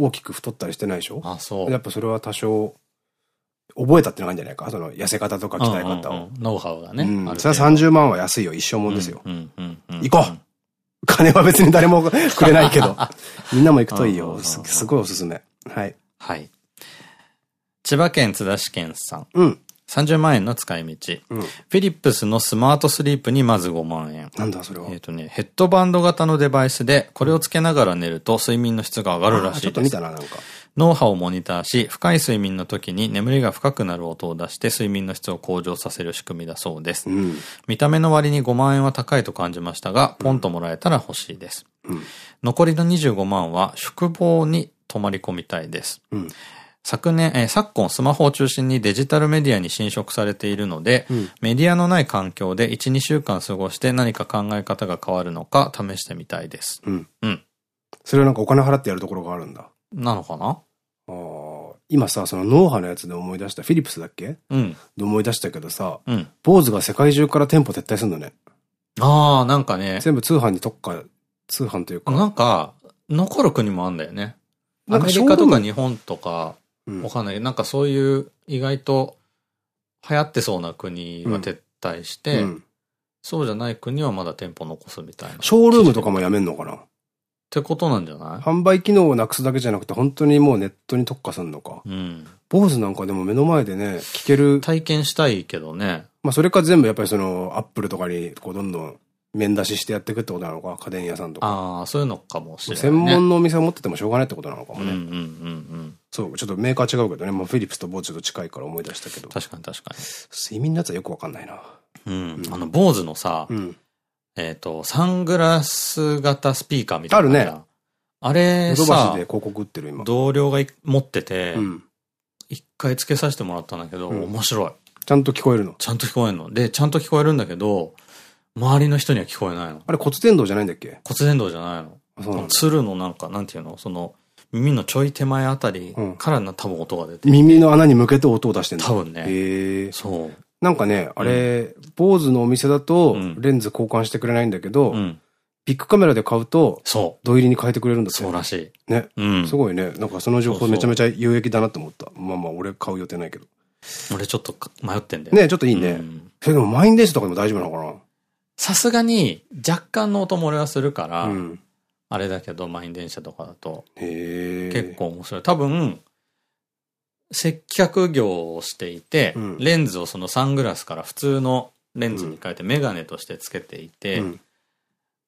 大きく太ったりしてないでしょ、うん、あ、そう。やっぱそれは多少、覚えたってのがあるんじゃないか？その痩せ方とか鍛え方を。ノウハウがね。うん。それは30万は安いよ。一生もんですよ。行こう金は別に誰もくれないけど。みんなも行くといいよ。すごいおすすめ。はい。はい。千葉県津田市県さん。うん。30万円の使い道。うん、フィリップスのスマートスリープにまず5万円。なんだそれは。えっとね、ヘッドバンド型のデバイスで、これをつけながら寝ると睡眠の質が上がるらしいです。ちょっと見たな、なんか。脳波をモニターし、深い睡眠の時に眠りが深くなる音を出して睡眠の質を向上させる仕組みだそうです。うん、見た目の割に5万円は高いと感じましたが、ポンともらえたら欲しいです。うん、残りの25万は宿坊に泊まり込みたいです。うん昨年、えー、昨今スマホを中心にデジタルメディアに侵食されているので、うん、メディアのない環境で1、2週間過ごして何か考え方が変わるのか試してみたいです。うん。うん。それはなんかお金払ってやるところがあるんだ。なのかな？ああ。今さ、その脳波のやつで思い出した、フィリップスだっけ？うん。で思い出したけどさ、うん。坊主が世界中から店舗撤退するのね。ああ、なんかね。全部通販に特化、通販というか。なんか、残る国もあんだよね。アメリカとか日本とか、わかんない。なんかそういう意外と流行ってそうな国は撤退して、うん、そうじゃない国はまだ店舗残すみたいな。ショールームとかもやめんのかな？ってことなんじゃない？販売機能をなくすだけじゃなくて、本当にもうネットに特化するのか。うん。坊主なんかでも目の前でね、聞ける。体験したいけどね。まあそれか全部やっぱりその、アップルとかにこうどんどん面出ししてやっていくってことなのか家電屋さんとか。ああ、そういうのかもしれない、ね、専門のお店を持っててもしょうがないってことなのかもね。うんうんうんうん。そう、ちょっとメーカー違うけどね、まあ、フィリップスとボーズと近いから思い出したけど。確かに確かに。睡眠のやつはよくわかんないな。うん。うん、あの、ボーズのさ、うん、えっと、サングラス型スピーカーみたいな。あるね。あれさ、で広告売ってる今。同僚が持ってて、一、うん、回つけさせてもらったんだけど、面白い。ちゃんと聞こえるの？ちゃんと聞こえるの。で、ちゃんと聞こえるんだけど、周りの人には聞こえないの。あれ骨伝導じゃないんだっけ？骨伝導じゃないの。そうなの鶴のなんか、なんていうの？その、耳のちょい手前あたりからな、多分音が出て耳の穴に向けて音を出してんだ。多分ね。へえ。そう。なんかね、あれ、坊主のお店だと、レンズ交換してくれないんだけど、ビッグカメラで買うと、そう。土入りに変えてくれるんだって。そうらしい。ね。うん。すごいね。なんかその情報めちゃめちゃ有益だなと思った。まあまあ、俺買う予定ないけど。俺ちょっと迷ってんだよ。ね、ちょっといいね。それでも満員電車とかでも大丈夫なのかな？さすがに若干の音漏れはするから、うん、あれだけど、満員電車とかだと、結構面白い。多分、接客業をしていて、うん、レンズをそのサングラスから普通のレンズに変えてメガネとしてつけていて、うん、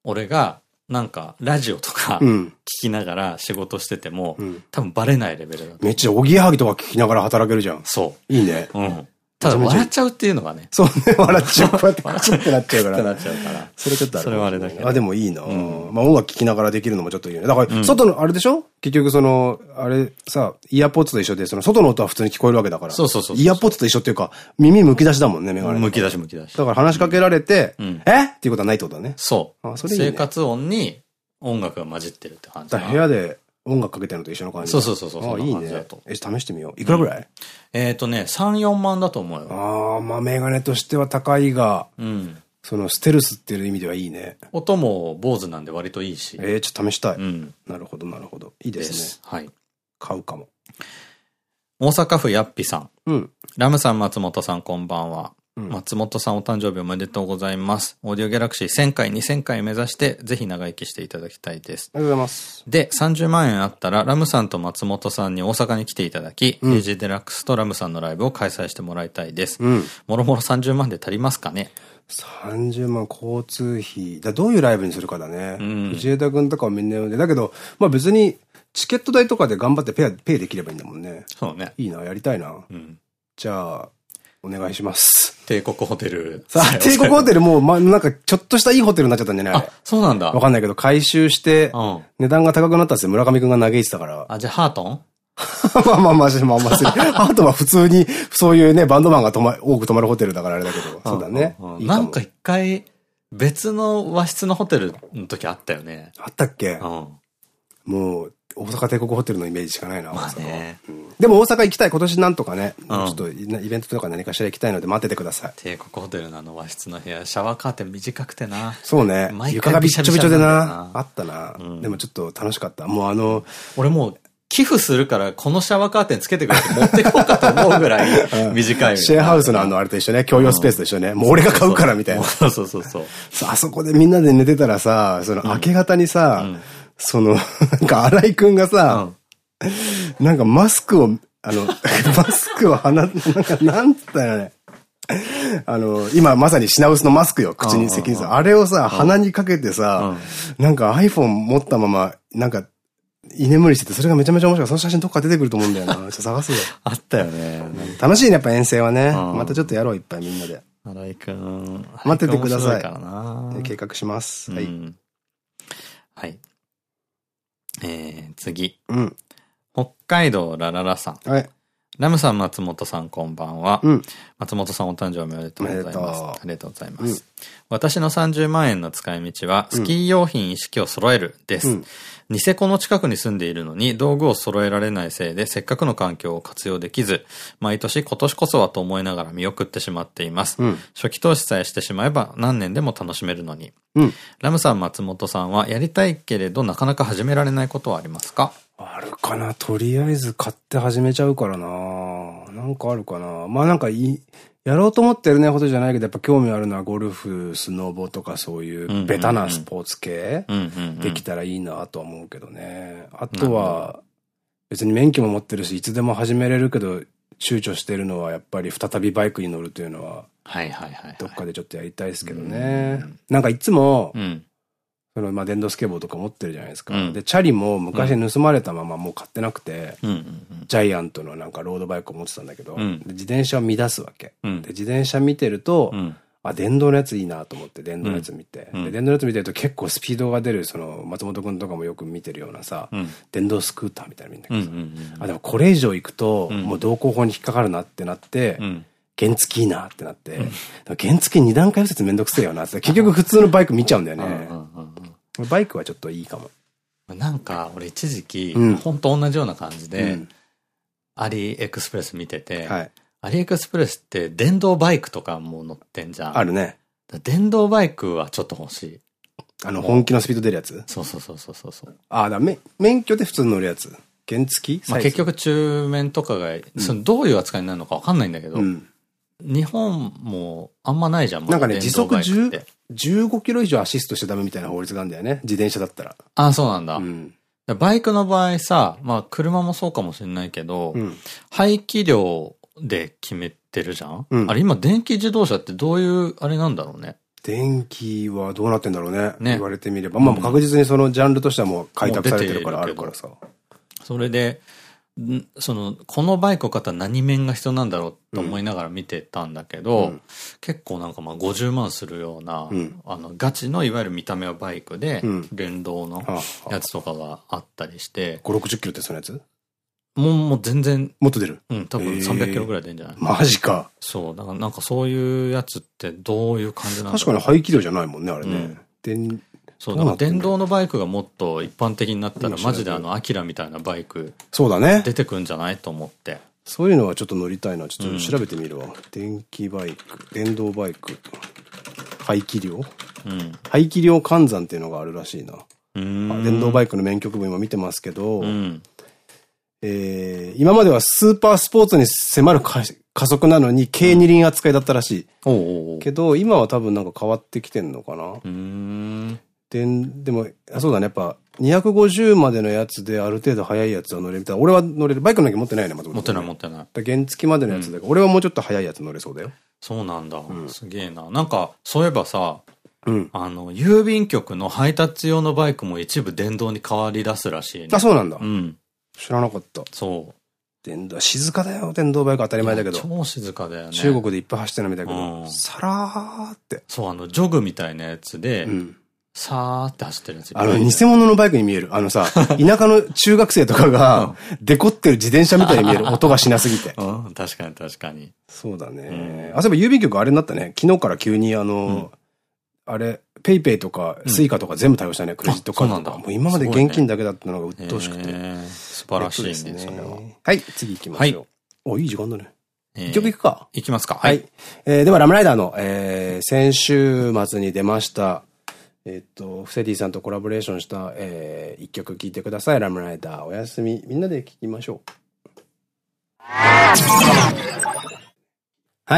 俺がなんかラジオとか聞きながら仕事してても、多分バレないレベルだめっちゃおぎやはぎとか聞きながら働けるじゃん。そう。いいね。うん。ただ笑っちゃうっていうのがね。そうね、笑っちゃう。こうやってカチってなっちゃうから。なっちゃうから。それちょっとあれ。それはあれだけど。あ、でもいいなまあ音楽聴きながらできるのもちょっといいね。だから、外の、あれでしょ？結局その、あれさ、イヤポッツと一緒で、その外の音は普通に聞こえるわけだから。そうそうそう。イヤポッツと一緒っていうか、耳むき出しだもんね、メガネ。むき出しむき出し。だから話しかけられて、え？っていうことはないってことだね。そう。あ、それ生活音に音楽が混じってるって感じ。部屋で音楽かけてるのと一緒の感じ。そうそうそうそう。あ、いいね。え、試してみよう。いくらぐらい、えっとね、3、4万だと思うよ。ああ、まあメガネとしては高いが、うん。そのステルスっていう意味ではいいね。音も坊主なんで割といいし。ええ、ちょっと試したい。うん。なるほど、なるほど。いいですね。はい。買うかも。大阪府やっぴさん。うん。ラムさん、松本さん、こんばんは。松本さんお誕生日おめでとうございます。オーディオギャラクシー1000回、2000回目指して、ぜひ長生きしていただきたいです。ありがとうございます。で、30万円あったら、ラムさんと松本さんに大阪に来ていただき、うん、ジデラックスとラムさんのライブを開催してもらいたいです。うん。もろもろ30万で足りますかね？30万交通費。だどういうライブにするかだね。うん。藤枝君とかはみんな呼んで。だけど、まあ別に、チケット代とかで頑張ってペア、ペイできればいいんだもんね。そうね。いいな、やりたいな。うん。じゃあ、お願いします。帝国ホテル。さあ、帝国ホテルもう、ま、なんか、ちょっとしたいいホテルになっちゃったんじゃない？あ、そうなんだ。わかんないけど、回収して、値段が高くなったんですよ。村上くんが嘆いてたから。あ、じゃあ、ハートン？まあまあまあ、まあまあ、ハートは普通に、そういうね、バンドマンが泊ま、多く泊まるホテルだからあれだけど、そうだね。なんか一回、別の和室のホテルの時あったよね。あったっけうん。もう、大阪帝国ホテルのイメージしかないな、まあね、うん、でも大阪行きたい。今年なんとかね、うん、ちょっとイベントとか何かしら行きたいので待っててください。帝国ホテルのあの和室の部屋、シャワーカーテン短くてな。そうね。床がびっちょびちょでな。あったな、うん、でもちょっと楽しかった。もうあの、俺もう、寄付するから、このシャワーカーテンつけてくれて持ってこうかと思うぐらい 短い。シェアハウスのあのあれと一緒ね、共用スペースと一緒ね。もう俺が買うからみたいな。そうそうそうそう。あそこでみんなで寝てたらさ、その明け方にさ、その、なんか荒井くんがさ、なんかマスクを、あの、マスクを鼻、なんか、なんつったらね。あの、今まさに品薄のマスクよ、口に咳にさ。あれをさ、鼻にかけてさ、なんか iPhone 持ったまま、なんか、居眠りしてて、それがめちゃめちゃ面白い。その写真どっか出てくると思うんだよな。ちょっと探すよ。あったよね。楽しいね、やっぱ遠征はね。またちょっとやろう、いっぱいみんなで。新井くん。待っててください。計画します。はい。はい。えー、次。うん。北海道ラララさん。はい。ラムさん、松本さん、こんばんは。うん、松本さん、お誕生日おめでとうございます。ありがとうございます。うん、私の30万円の使い道は、スキー用品一式を揃えるです。うん、ニセコの近くに住んでいるのに、道具を揃えられないせいで、せっかくの環境を活用できず、毎年今年こそはと思いながら見送ってしまっています。初期投資さえしてしまえば、何年でも楽しめるのに。ラムさん、松本さんは、やりたいけれど、なかなか始められないことはありますか？あるかな。とりあえず買って始めちゃうからな。なんかあるかな。まあなんかい、やろうと思ってるね。ほどじゃないけど、やっぱ興味あるのはゴルフ、スノボとかそういうベタなスポーツ系できたらいいなとは思うけどね。あとは、別に免許も持ってるし、いつでも始めれるけど、躊躇してるのはやっぱり再びバイクに乗るというのは、はいはいはい。どっかでちょっとやりたいですけどね。なんかいつも、うんその、まあ、電動スケボーとか持ってるじゃないですか。うん、で、チャリも昔盗まれたままもう買ってなくて、ジャイアントのなんかロードバイクを持ってたんだけど、うん、自転車を乱すわけ。うん、で、自転車見てると、あ、電動のやついいなと思って、電動のやつ見て。で、電動のやつ見てると結構スピードが出る、その、松本くんとかもよく見てるようなさ、電動スクーターみたいな見んだけどさ、あ、でもこれ以上行くと、もう道交法に引っかかるなってなって、原付いいなってなって、原付二段階右折めんどくせえよなって、結局普通のバイク見ちゃうんだよね。バイクはちょっといいかも。なんか、俺一時期、うん、本当同じような感じで、うん、アリエクスプレス見てて、はい、アリエクスプレスって電動バイクとかも乗ってんじゃん。あるね。電動バイクはちょっと欲しい。あの、本気のスピード出るやつ？そうそうそうそうそう。ああ、だめ、免許で普通に乗るやつ。原付まあ結局中面とかが、うん、そのどういう扱いになるのかわかんないんだけど、うん、日本もあんまないじゃん、なんかね、時速10、15キロ以上アシストしちゃダメみたいな法律があるんだよね。自転車だったら。ああ、そうなんだ。うん、バイクの場合さ、まあ車もそうかもしれないけど、うん、排気量で決めてるじゃん、うん、あれ今電気自動車ってどういうあれなんだろうね？電気はどうなってんだろうね。ね言われてみれば。まあ確実にそのジャンルとしてはもう開拓されてるからあるからさ。それで、その、このバイクを買ったら何面が必要なんだろうと思いながら見てたんだけど、うん、結構なんかまあ50万するような、うん、あの、ガチのいわゆる見た目はバイクで、電動のやつとかがあったりして。5、60キロってそのやつ？もう、もう全然。もっと出る？うん、多分300キロぐらい出るんじゃない、マジか。そう、だからなんかそういうやつってどういう感じなんだろう？確かに排気量じゃないもんね、あれね。電そう、だから電動のバイクがもっと一般的になったら、マジであの、アキラみたいなバイク。そうだね。出てくんじゃない？と思って。そういうのはちょっと乗りたいな。ちょっと調べてみるわ。うん、電気バイク、電動バイク、排気量？うん。排気量換算っていうのがあるらしいな。電動バイクの免許区分今見てますけど、うん、えー、今まではスーパースポーツに迫る加速なのに軽二輪扱いだったらしい。うん、けど、今は多分なんか変わってきてんのかな。で、でも、そうだね、やっぱ、250までのやつである程度速いやつを乗れるみたいな。俺は乗れる。バイクの時持ってないね、まず、持ってない持ってない。原付までのやつだから、俺はもうちょっと速いやつ乗れそうだよ。そうなんだ。すげえな。なんか、そういえばさ、うん、あの、郵便局の配達用のバイクも一部電動に変わり出すらしいね。あ、そうなんだ。うん。知らなかった。そう。電動、静かだよ、電動バイク当たり前だけど。超静かだよね。中国でいっぱい走ってるみたいだけど、さらーって。そう、あの、ジョグみたいなやつで、うんさーって走ってるやつ。あの、偽物のバイクに見える。あのさ、田舎の中学生とかが、デコってる自転車みたいに見える。音がしなすぎて。うん、確かに確かに。そうだね。あ、そういえば郵便局あれになったね。昨日から急にあの、あれ、 PayPay とか、 Suica とか全部対応したね。クレジットカードとか。もう今まで現金だけだったのが鬱陶しくて。素晴らしいですね、それは。はい、次行きましょう。お、いい時間だね。一曲行くか。行きますか。はい。えでは、 RAM RIDER の、え先週末に出ました、えっと、フセディさんとコラボレーションした、えー、一曲聴いてください。 RAM RIDER。おやすみ。みんなで聴きましょう。は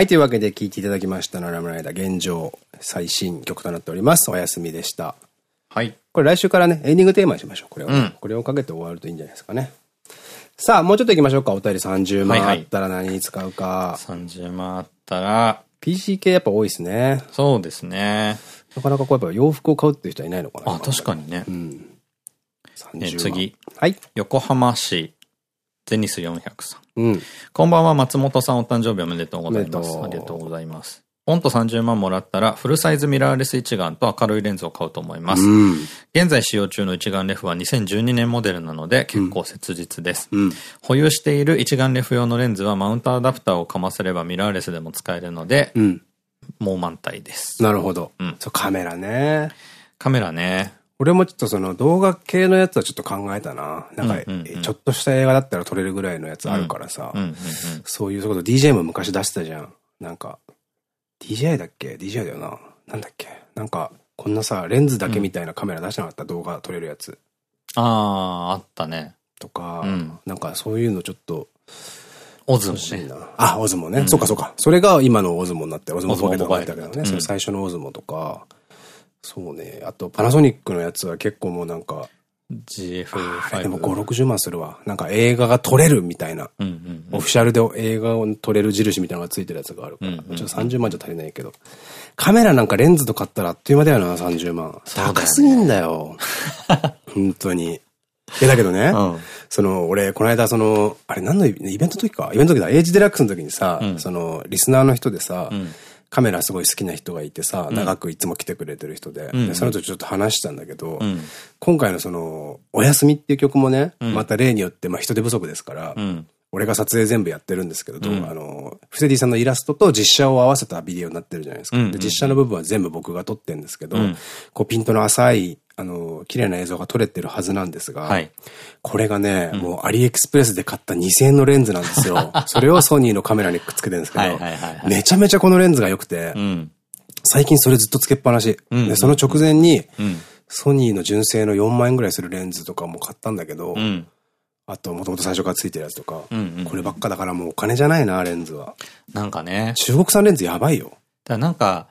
い。というわけで聴いていただきましたのラムライダー現状最新曲となっております。おやすみでした。はい。これ来週からね、エンディングテーマにしましょう。これを、うん、これをかけて終わるといいんじゃないですかね。さあ、もうちょっと行きましょうか。お便り30万あったら何に使うか。はいはい、30万あったら、PC 系やっぱ多いですね。そうですね。なかなかこうやっぱ洋服を買うっていう人はいないのかな。あ、確かにね。うん。30万。次。はい。横浜市、ゼニス400さん。うん。こんばんは、松本さんお誕生日おめでとうございます。ありがとうございます。ポンと30万もらったら、フルサイズミラーレス一眼と明るいレンズを買うと思います。うん。現在使用中の一眼レフは2012年モデルなので結構切実です。うん。保有している一眼レフ用のレンズはマウントアダプターをかませればミラーレスでも使えるので、うん。もう満タイです。なるほど。うんそう、カメラね。カメラね。俺もちょっとその動画系のやつはちょっと考えたな。なんかうんうんうん、ちょっとした映画だったら撮れるぐらいのやつあるからさうん。うんうん。そういう、こと DJ も昔出してたじゃん。なんか、DJI だっけ ?DJI だよな。なんだっけ？なんか、こんなさ、レンズだけみたいなカメラ出してなかった、動画撮れるやつ。ああ、あったね。とか、うんなんかそういうのちょっとオズもね。あ、オズモね。うんそうかそうか。それが今のオズモになって、オズモポケットが入ったけどね。それ最初のオズモとか、そうね。あと、パナソニックのやつは結構もうなんか、あ GF5。でも5、60万するわ。なんか映画が撮れるみたいな。オフィシャルで映画を撮れる印みたいなのがついてるやつがあるから。ちょっと30万じゃ足りないけど。カメラなんかレンズと買ったらあっという間だよな、30万。高すぎんだよ。本当に。え、だけどね、うん。その、俺、この間、その、あれ何のイベントの時か？イベントの時だ、エイジデラックスの時にさ、うん。その、リスナーの人でさ、うん。カメラすごい好きな人がいてさ、ん。長くいつも来てくれてる人で、うん。でその人ちょっと話したんだけど、うん。今回のその、おやすみっていう曲もね、うん。また例によって、まあ人手不足ですから、うん。俺が撮影全部やってるんですけど、うん。あの、フセディさんのイラストと実写を合わせたビデオになってるじゃないですか。で実写の部分は全部僕が撮ってるんですけど、うん。こうピントの浅い、あの、綺麗な映像が撮れてるはずなんですが、はい。これがね、もうアリエクスプレスで買った2000円のレンズなんですよ。それをソニーのカメラにくっつけてるんですけはいどめちゃめちゃこのレンズが良くて、うん。最近それずっとつけっぱなし。うんで、その直前に、うん。ソニーの純正の4万円ぐらいするレンズとかも買ったんだけど、うん。あと、もともと最初からついてるやつとか、うんうんこればっかだからもうお金じゃないな、レンズは。なんかね。中国産レンズやばいよ。だなんか、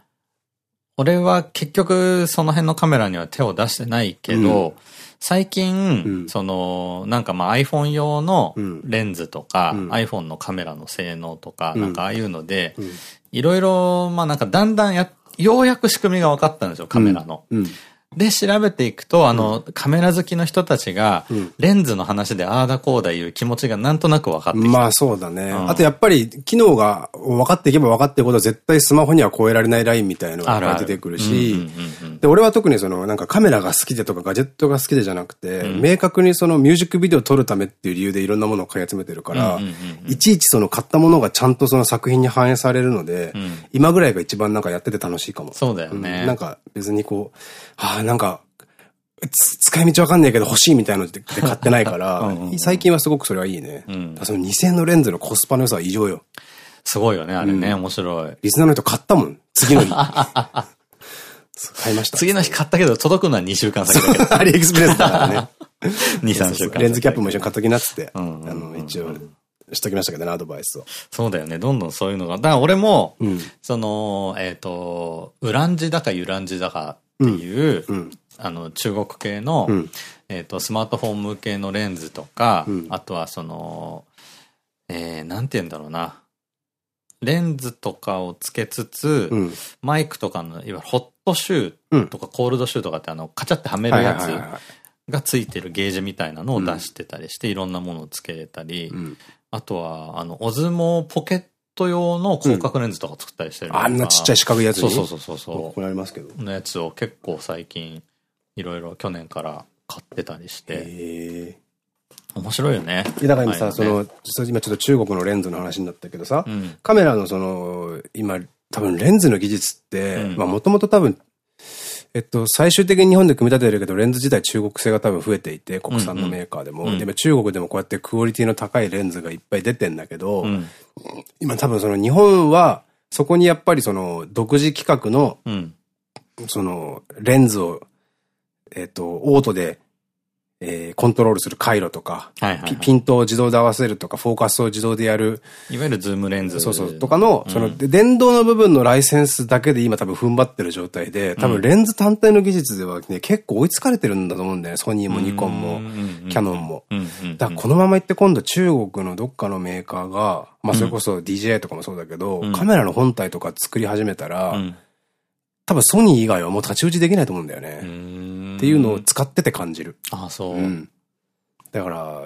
俺は結局その辺のカメラには手を出してないけど、うん。最近、うん。その、なんかまあ iPhone 用のうん。レンズとか、うん。iPhone のカメラの性能とか、うん。なんかああいうので、うん。いろいろ、まあなんかだんだんや、ようやく仕組みが分かったんですよ、カメラの。うん。で、調べていくと、あの、カメラ好きの人たちが、うんレンズの話でああだこうだいう気持ちがなんとなく分かってきた。まあそうだね。うんあとやっぱり機能が分かっていけば分かっていくほど絶対スマホには超えられないラインみたいのが出てくるし、で、俺は特にそのなんかカメラが好きでとかガジェットが好きでじゃなくて、うん明確にそのミュージックビデオを撮るためっていう理由でいろんなものを買い集めてるから、いちいちその買ったものがちゃんとその作品に反映されるので、うん今ぐらいが一番なんかやってて楽しいかも。そうだよね。うんなんか別にこう、はあ、なんか、つ使い道わかんないけど欲しいみたいなので買ってないから 最近はすごくそれはいいね。うんその2000円のレンズのコスパの良さは異常よ。すごいよね、あれね、うん面白い。リスナーの人買ったもん。次の日。買いました。次の日買ったけど、届くのは2週間先だけど。アリエクスプレスだからね。2、3週間。レンズキャップも一緒に買っときなっつって、あの、一応、しときましたけどね、アドバイスを。そうだよね。どんどんそういうのが。だから俺も、うん。その、えっ、と、ウランジだかユランジだかっていう、うん。あの、中国系の、うんえっと、スマートフォン向けのレンズとか、うんあとはその、えー、なんて言うんだろうな。レンズとかをつけつつ、うん。マイクとかの、いわゆるホットシューとかコールドシューとかってあの、カチャってはめるやつがついてるゲージみたいなのを出してたりして、いろんなものをつけれたり、うん。あとは、あの、オズモポケット用の広角レンズとか作ったりしてる、あんなちっちゃい四角いやつに。そうそうそうそうここにありますけど。のやつを結構最近、いろいろ去年から買ってたりして、へえ。面白いよね。だから今さ、ねの、そう今ちょっと中国のレンズの話になったけどさ、うん。カメラのその、今、多分レンズの技術って、うんまあもともと多分、えっと、最終的に日本で組み立てるけど、レンズ自体中国製が多分増えていて、国産のメーカーでも。うんうんでも中国でもこうやってクオリティの高いレンズがいっぱい出てんだけど、うん。今多分その日本は、そこにやっぱりその独自規格の、うん。そのレンズを、えっと、オートで、えーコントロールする回路とか、ピピントを自動で合わせるとか、フォーカスを自動でやる、いわゆるズームレンズ。そうそう、とかの、うん。その、で電動の部分のライセンスだけで今多分踏ん張ってる状態で、多分レンズ単体の技術ではね、結構追いつかれてるんだと思うんだよね。ソニーもニコンも、キャノンも。だからこのままいって今度中国のどっかのメーカーが、まあそれこそ DJI とかもそうだけど、うん。カメラの本体とか作り始めたら、うん多分ソニー以外はもう太刀打ちできないと思うんだよね。うんっていうのを使ってて感じる。あ、そう。うんだから、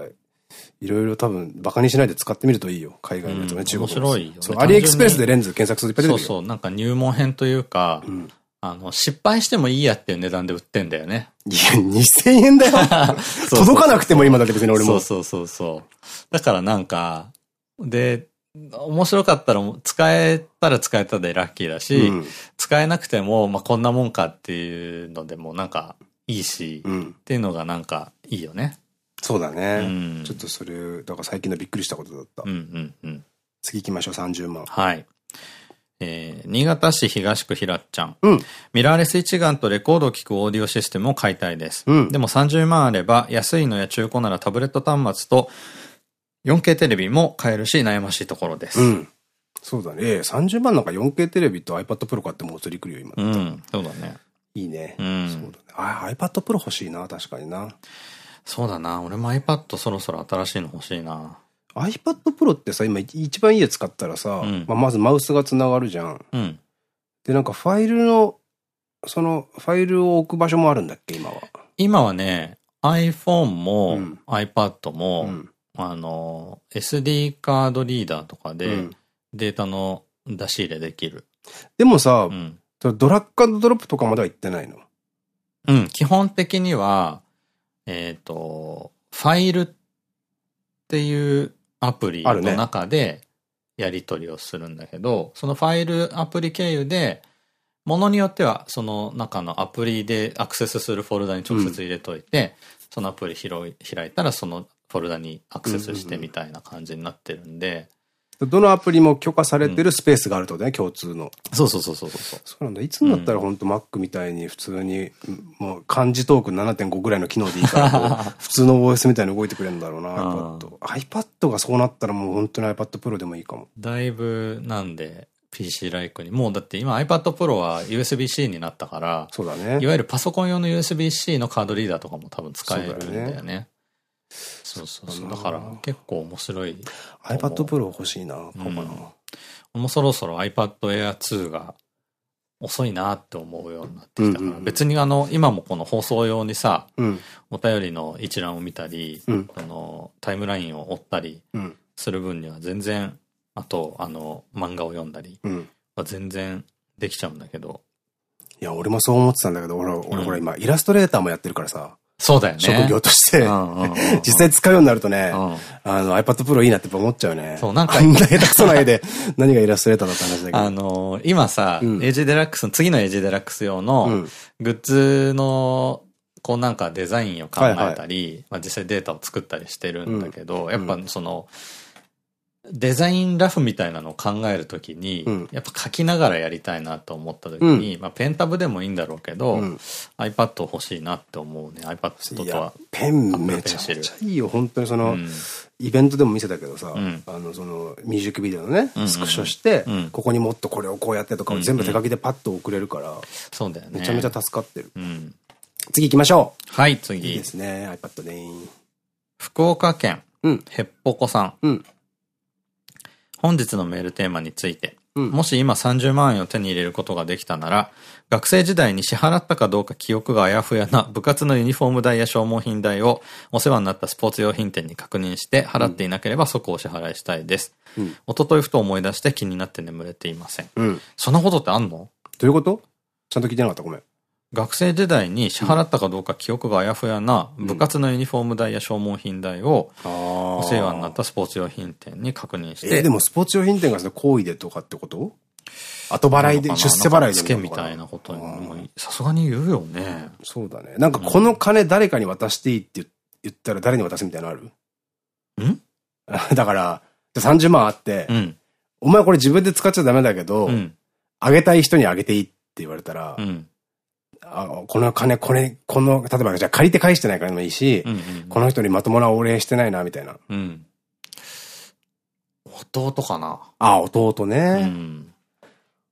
いろいろ多分、バカにしないで使ってみるといいよ。海外のやつね、中国面白いよ、ね。そう、アリエクスプレスでレンズ検索するといっぱい出てるそうそう、なんか入門編というか、うん、あの、失敗してもいいやっていう値段で売ってんだよね。いや、2000円だよ 届かなくても今だって別に俺も。そうそうそうそう。だからなんか、で、面白かったら、使えたら使えたでラッキーだし、うん、使えなくても、まあ、こんなもんかっていうのでもなんかいいし、うん、っていうのがなんかいいよね。そうだね。うん、ちょっとそれ、だから最近のびっくりしたことだった。次行きましょう、30万。はい。えー、新潟市東区平っちゃん。うん、ミラーレス一眼とレコードを聴くオーディオシステムを買いたいです。うん、でも30万あれば、安いのや中古ならタブレット端末と 4K テレビも買えるし悩ましいところです。うん。そうだね。30万なんか 4K テレビと iPad Pro 買っても移りくるよ、今。うん。そうだね。いいね。うん。そうだね。あ、iPad Pro 欲しいな、確かにな。そうだな。俺も iPad そろそろ新しいの欲しいな。iPad Pro ってさ、今一番家使ったらさ、うん、まあまずマウスが繋がるじゃん。うん、で、なんかファイルの、その、ファイルを置く場所もあるんだっけ、今は。今はね、iPhone も、うん、iPad も、うん、あの、SD カードリーダーとかで、データの出し入れできる。でもさ、ドラッグドロップとかまでは行ってないの？うん、基本的には、えっ、ー、と、ファイルっていうアプリの中でやり取りをするんだけど、ね、そのファイルアプリ経由で、ものによってはその中のアプリでアクセスするフォルダに直接入れといて、うん、そのアプリ開いたらそのフォルダにアクセスしてみたいな感じになってるんで、どのアプリも許可されてるスペースがあるとね、共通の。そうそうそうそうそう。そうなんだ。いつになったら本当 Mac みたいに普通に、もう漢字トークン7.5ぐらいの機能でいいから、普通の OS みたいに動いてくれるんだろうな、iPad。iPad がそうなったらもう本当に iPad Pro でもいいかも。だいぶなんで、PC ライクに。もうだって今 iPad Pro は USB-C になったから、そうだね。いわゆるパソコン用の USB-C のカードリーダーとかも多分使えるんだよね。そうそうそう。だから結構面白い。iPad Pro 欲しいな、かもな。もうそろそろ iPad Air 2が遅いなって思うようになってきたから、別にあの、今もこの放送用にさ、うん、お便りの一覧を見たり、うん、あの、タイムラインを追ったりする分には全然、あと、あの、漫画を読んだりは全然できちゃうんだけど。いや、俺もそう思ってたんだけど、俺、俺ほら今、イラストレーターもやってるからさ。そうだよね。職業として、実際使うようになるとね、あの iPad Pro いいなって思っちゃうね。そう、なんか。あんな下手くそな絵で、何がイラストレーターだった話だけど。あの今さ、エイジデラックスの、次のエイジデラックス用の、グッズの、こうなんかデザインを考えたり、まあ実際データを作ったりしてるんだけど、やっぱその、デザインラフみたいなのを考えるときに、うん、やっぱ書きながらやりたいなと思ったときに、うん、まあペンタブでもいいんだろうけど、うん、iPad 欲しいなって思うね。iPad とは。ペンめちゃくちゃいいよ。本当にその、イベントでも見せたけどさ、あの、その、ミュージックビデオのね、スクショして、ここにもっとこれをこうやってとか全部手書きでパッと送れるから、そうだよね。めちゃめちゃ助かってる。次行きましょう。はい、次。いいですね、iPad ね。福岡県、へっぽこさん。本日のメールテーマについて、うん、もし今30万円を手に入れることができたなら、学生時代に支払ったかどうか記憶があやふやな部活のユニフォーム代や消耗品代をお世話になったスポーツ用品店に確認して払っていなければ即お支払いしたいです。うん、一昨日ふと思い出して気になって眠れていません。うん、そんなことってあんの？どういうこと？ちゃんと聞いてなかった？ごめん。学生時代に支払ったかどうか記憶があやふやな部活のユニフォーム代や消耗品代をお世話になったスポーツ用品店に確認して。えー、でもスポーツ用品店がその行為でとかってこと？後払いで、出世払いで。つけみたいなことに、さすがに言うよね。そうだね。なんかこの金誰かに渡していいって言ったら誰に渡すみたいなのある？ん？だから、30万あって、うん、お前これ自分で使っちゃダメだけど、うん、あげたい人にあげていいって言われたら、うん。あこの金、これ、この、例えばじゃあ借りて返してないからでもいいし、この人にまともなお礼してないな、みたいな。うん。弟かな？あ、弟ね。うん。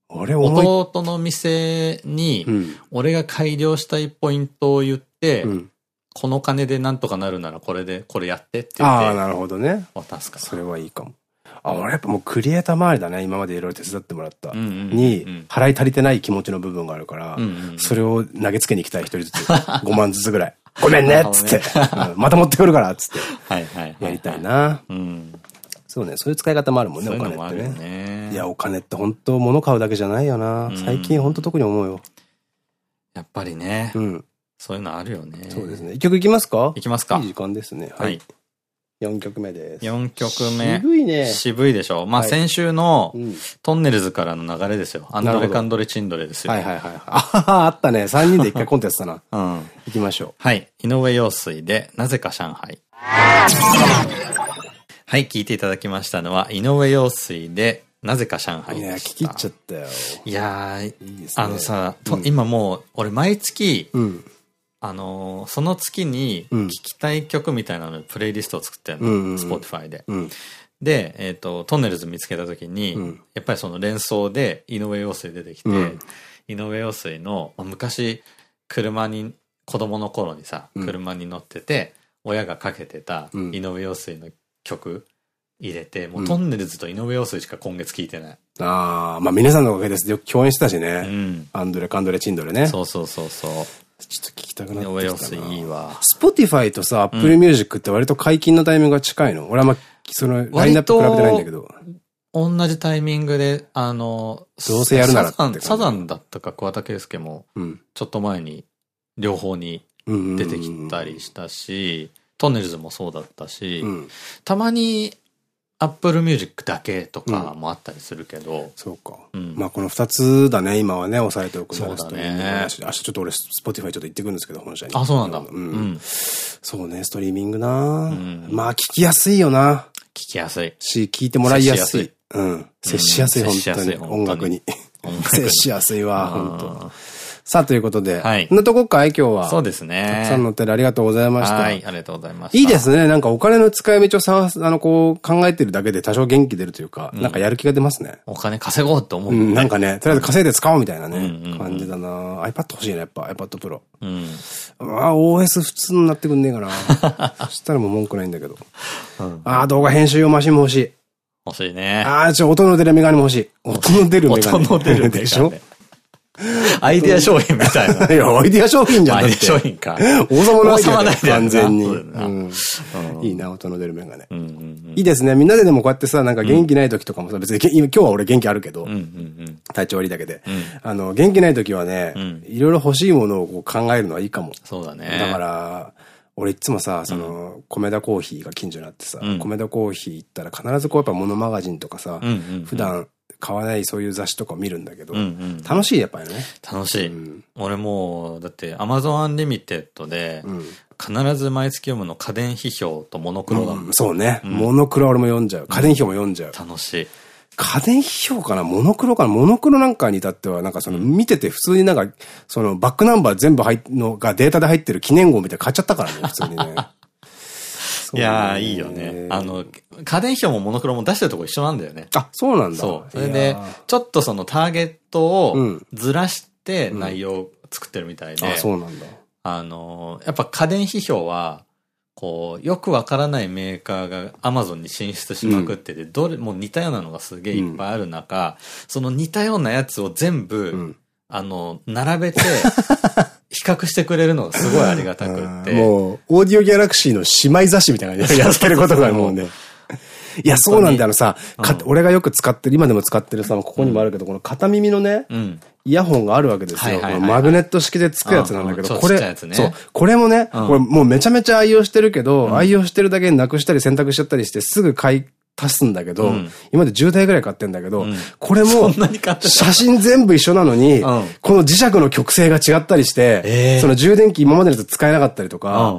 俺弟の店に、俺が改良したいポイントを言って、うん、この金でなんとかなるならこれで、これやってって言って。ああ、なるほどね。渡すかそれはいいかも。あ、俺やっぱもうクリエイター周りだね。今までいろいろ手伝ってもらった。に、払い足りてない気持ちの部分があるから、それを投げつけに行きたい一人ずつ。5万ずつぐらい。ごめんねっつって。また持ってくるからっつって。はいはい。やりたいな。うん。そうね、そういう使い方もあるもんね、お金ってね。いや、お金って本当物買うだけじゃないよな。最近本当特に思うよ。やっぱりね。うん。そういうのあるよね。そうですね。一曲いきますか？いきますか。いい時間ですね。はい。4曲目です。4曲目。渋いね。渋いでしょ。まあ先週のトンネルズからの流れですよ。アンドレカンドレチンドレですよ。はいはいはい。ああったね。3人で一回コンテストな。うん。行きましょう。はい。井上陽水で、なぜか上海。はい、聞いていただきましたのは、井上陽水で、なぜか上海いや、聞き入っちゃったよ。いやー、いいですね、あのさ、今もう、俺毎月、あのその月に聴きたい曲みたいなのプレイリストを作ってるの。 Spotify で。で、えっ、と、とんねるず見つけた時に、やっぱりその連想で井上陽水出てきて、井上陽水の、昔、車に、子供の頃にさ、車に乗ってて、親がかけてた井上陽水の曲入れて、もうとんねるずと井上陽水しか今月聴いてない。ああ、まあ皆さんのおかげです。よく共演してたしね。うん。アンドレ、カンドレ、チンドレね。そうそうそうそう。ちょっと聞きたくなってきたな。いいわ。 Spotify とさ、 Apple Music って割と解禁のタイミングが近いの、俺はまあ、その、ラインナップ比べてないんだけど。同じタイミングで、あの、どうせやるならサザンだったか桑田佳祐も、ちょっと前に、両方に出てきたりしたし、とんねるずもそうだったし、うん、たまにApple Music だけとかもあったりするけど。うん、そうか。うん、まあこの二つだね、今はね、押さえておくのそうだね。明日ちょっと俺、 Spotify ちょっと行ってくるんですけど、本社に。あ、そうなんだ。うん。そうね、ストリーミングな、まあ聞きやすいよな。聞きやすい。し、聞いてもらいやすい。うん。接しやすい、本当に。音楽に。接しやすいわ、本当さあ、ということで。はい。のとこかい今日は。そうですね。たくさんのお便りありがとうございました。はい、ありがとうございました。いいですね。なんかお金の使い道をさ、あの、こう、考えてるだけで多少元気出るというか、なんかやる気が出ますね。お金稼ごうって思う。うん、なんかね、とりあえず稼いで使おうみたいなね、感じだな iPad 欲しいね、やっぱ。iPad Pro。うん。ああ、OS 普通になってくんねえかな。そしたらもう文句ないんだけど。ああ、動画編集用マシンも欲しい。欲しいね。ああ、ちょ、音の出るメガネも欲しい。音の出るメガネ。音の出るでしょ？アイデア商品みたいな。いや、アイデア商品じゃん。アイデア商品か。王様のアイデア。王様のアイデア。完全に。いいな、音の出るメガネ。いいですね。みんなででもこうやってさ、なんか元気ない時とかもさ、別に今日は俺元気あるけど、体調悪いだけで。あの、元気ない時はね、いろいろ欲しいものを考えるのはいいかも。そうだね。だから、俺いつもさ、その、米田コーヒーが近所にあってさ、米田コーヒー行ったら必ずこうやっぱモノマガジンとかさ、普段買わないそういう雑誌とか見るんだけど、楽しいやっぱりね。楽しい。うん、俺もう、だって Amazon Unlimited で、必ず毎月読むの家電批評とモノクロだ。うん、そうね。モノクロ俺も読んじゃう。家電批評も読んじゃう。楽しい。家電批評かな？モノクロかな？モノクロなんかに至っては、なんかその、見てて普通になんか、その、バックナンバー全部入のがデータで入ってる記念号みたいな買っちゃったからね、普通にね。いやー、いいよね。あの、家電表もモノクロも出してるとこ一緒なんだよね。あ、そうなんだ。そう。それで、ちょっとそのターゲットをずらして内容を作ってるみたいで。あ、そうなんだ。あの、やっぱ家電批評は、こう、よくわからないメーカーがアマゾンに進出しまくってて、どれも似たようなのがすげえいっぱいある中、その似たようなやつを全部、あの、並べて、比較してくれるのがすごいありがたくって。もう、オーディオギャラクシーの姉妹雑誌みたいな感じでやってることがもうね。いや、そうなんだよさ、俺がよく使ってる、今でも使ってるさ、ここにもあるけど、この片耳のね、イヤホンがあるわけですよ。マグネット式でつくやつなんだけど、これ、そう、これもね、これもうめちゃめちゃ愛用してるけど、愛用してるだけになくしたり選択しちゃったりして、すぐ買い足すんだけど、うん、今まで10台ぐらい買ってんだけど、うん、これも、写真全部一緒なのに、うん、この磁石の極性が違ったりして、えー、その充電器今までのやつ使えなかったりとか、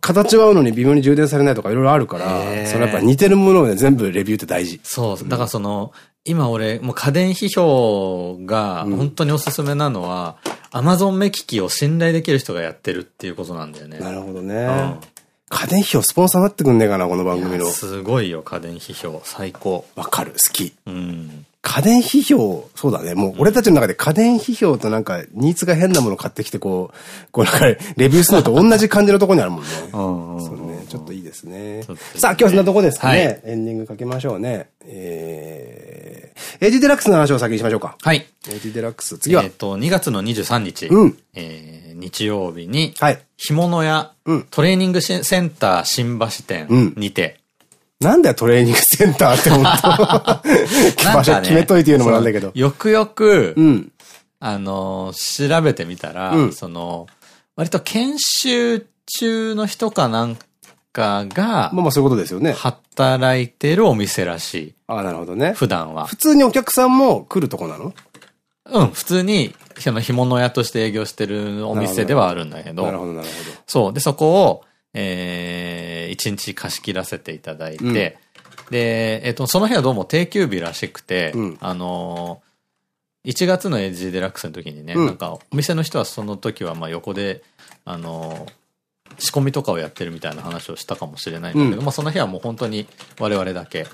形は合うのに微妙に充電されないとかいろいろあるから、えー、そのやっぱ似てるものをね、全部レビューって大事。そう。だからその、今俺、もう家電批評が本当におすすめなのは、アマゾン目利きを信頼できる人がやってるっていうことなんだよね。なるほどね。家電批評スポンサーになってくんねえかな、この番組の。すごいよ、家電批評。最高。わかる、好き。うん。家電批評、そうだね。もう、俺たちの中で家電批評となんか、ニーズが変なもの買ってきて、こう、こうなんか、レビューするのと同じ感じのところにあるもんね。そうね。ちょっといいですね。さあ、今日はそんなとこですかね。エンディングかけましょうね。えー、 AG デラックスの話を先にしましょうか。はい。 AG デラックス、次は？えっと、2月の23日。うん。えー日曜日に、はい。干物屋、うん、トレーニングセンター新橋店にて、うん、なんだよ、トレーニングセンターって思った。場所決めといて言うのもなんだけど。よくよく、うん、あの、調べてみたら、うん、その、割と研修中の人かなんかが、まあまあそういうことですよね。働いてるお店らしい。ああ、なるほどね。普段は。普通にお客さんも来るとこなの？うん、普通に、その干物屋として営業してるお店ではあるんだけど。なるほど、なるほど。そう。で、そこを、えー、一日貸し切らせていただいて、うん、で、えっ、と、その日はどうも定休日らしくて、うん、あのー、1月のエイジデラックスの時にね、うん、なんか、お店の人はその時はまあ横で、あのー、仕込みとかをやってるみたいな話をしたかもしれないんだけど、まあその日はもう本当に我々だけ、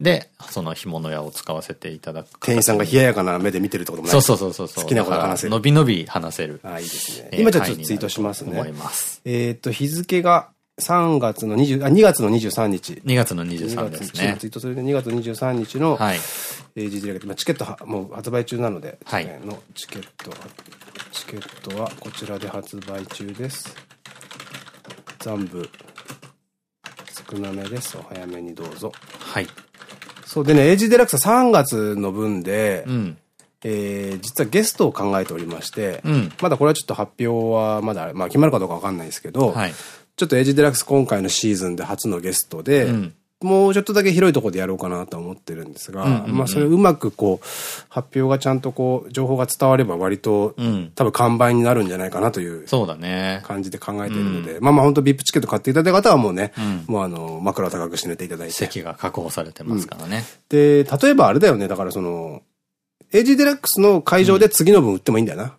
で、その干物屋を使わせていただく。店員さんが冷ややかな目で見てるってこともないそうそうそうそう。好きなこと話せる。伸び伸び話せる。ああ、いいですね。今じゃちょっとツイートしますね。思います。えっと、日付が3月の20、あ、2月の23日。2月の23ですね。ツイートする2月23日の、はい。えー、時事チケットはもう発売中なので、はい。のチケット、チケットはこちらで発売中です。残部、少なめです。お早めにどうぞ。はい。そうでね、 AG デラックスは3月の分で、うん、えー、実はゲストを考えておりまして、うん、まだこれはちょっと発表はまだ、まあ決まるかどうかわかんないですけど、はい、ちょっと AG デラックス今回のシーズンで初のゲストで、うんもうちょっとだけ広いところでやろうかなと思ってるんですが、まあそれうまくこう、発表がちゃんとこう、情報が伝われば割と、うん、多分完売になるんじゃないかなという、そうだね。感じで考えているので、まあまあ本当 VIP チケット買っていただいた方はもうね、うん、もうあの、枕を高くして寝ていただいて。席が確保されてますからね。で、例えばあれだよね、だからその、エイジデラックスの会場で次の分売ってもいいんだよな。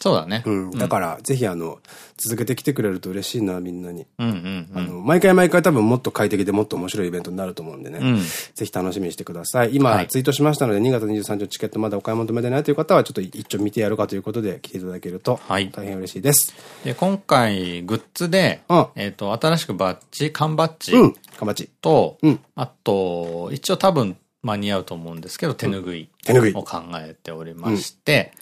そうだね。うん。だから、ぜひあの、続けてきてくれると嬉しいな、みんなに。うんうんあの、毎回毎回多分もっと快適でもっと面白いイベントになると思うんでね。うん、ぜひ楽しみにしてください。今、ツイートしましたので、2月23日チケットまだお買い求めてないという方は、ちょっと一丁見てやるかということで来ていただけると、はい。大変嬉しいです。で、今回、グッズで、うん、えっと、新しくバッジ、缶バッジ。うん、缶バッジ。と、うん、あと、一応多分間に合うと思うんですけど、手ぬぐい。手ぬぐい。を考えておりまして、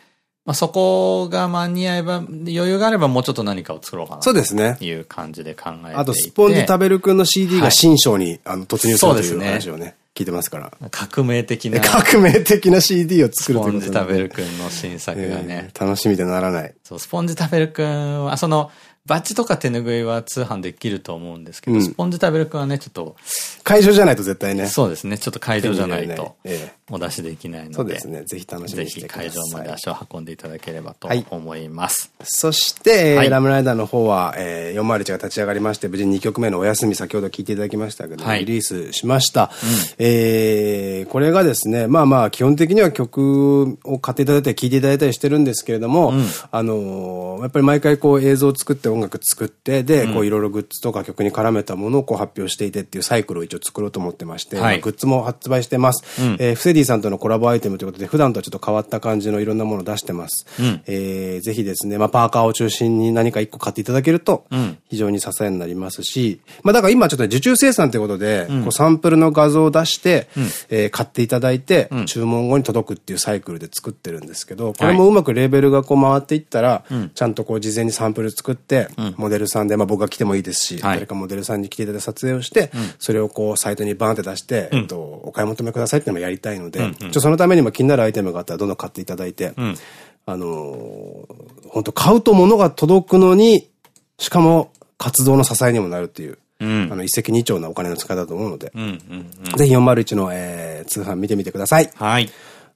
まあ、そこが間に合えば、余裕があればもうちょっと何かを作ろうかな。そうですね。いう感じで考えてあと、スポンジ食べるくんの CD が新章に、あの突入するという話をね。聞いてますから。革命的な。革命的な CD を作るスポンジ食べるくんの新作がね。楽しみでならない。そう、スポンジ食べるくんは、その、バッジとか手ぬぐいは通販できると思うんですけど、うん、スポンジ食べるくんはね、ちょっと。会場じゃないと絶対ね。そうですね。ちょっと会場じゃないと、お出しできないので。そうですね。ぜひ楽しみにしてください。ぜひ会場まで足を運んでいただければと思います。はい、そして、はい、ラムライダーの方は、えー、401が立ち上がりまして、無事2曲目のお休み、先ほど聞いていただきましたけど、はい、リリースしました。うん、えー、これがですね、まあまあ、基本的には曲を買っていただいたり、聴いていただいたりしてるんですけれども、うん、あのー、やっぱり毎回こう映像を作って音楽作って、で、こういろいろグッズとか曲に絡めたものをこう発表していてっていうサイクルを一応作ろうと思ってまして、はい、グッズも発売してます。うん、えー、フセディさんとのコラボアイテムということで、普段とはちょっと変わった感じのいろんなものを出してます。うん、えー、ぜひですね、まあパーカーを中心に何か一個買っていただけると、非常に支えになりますし、まあだから今ちょっと受注生産ということで、こうサンプルの画像を出して、うん、えー、買っていただいて、注文後に届くっていうサイクルで作ってるんですけど、これもうまくレーベルがこう回っていったら、ちゃんとこう事前にサンプル作って、モデルさんで、まあ僕が来てもいいですし、はい、誰かモデルさんに来ていただいて撮影をして、うん、それをこうサイトにバーンって出して、うん、えっと、お買い求めくださいっていうのもやりたいので、ちょそのためにも気になるアイテムがあったらどんどん買っていただいて、あのー、本当買うと物が届くのに、しかも活動の支えにもなるっていう。うん、あの、一石二鳥なお金の使いだと思うので、ぜひ401の、えー、通販見てみてください。はい。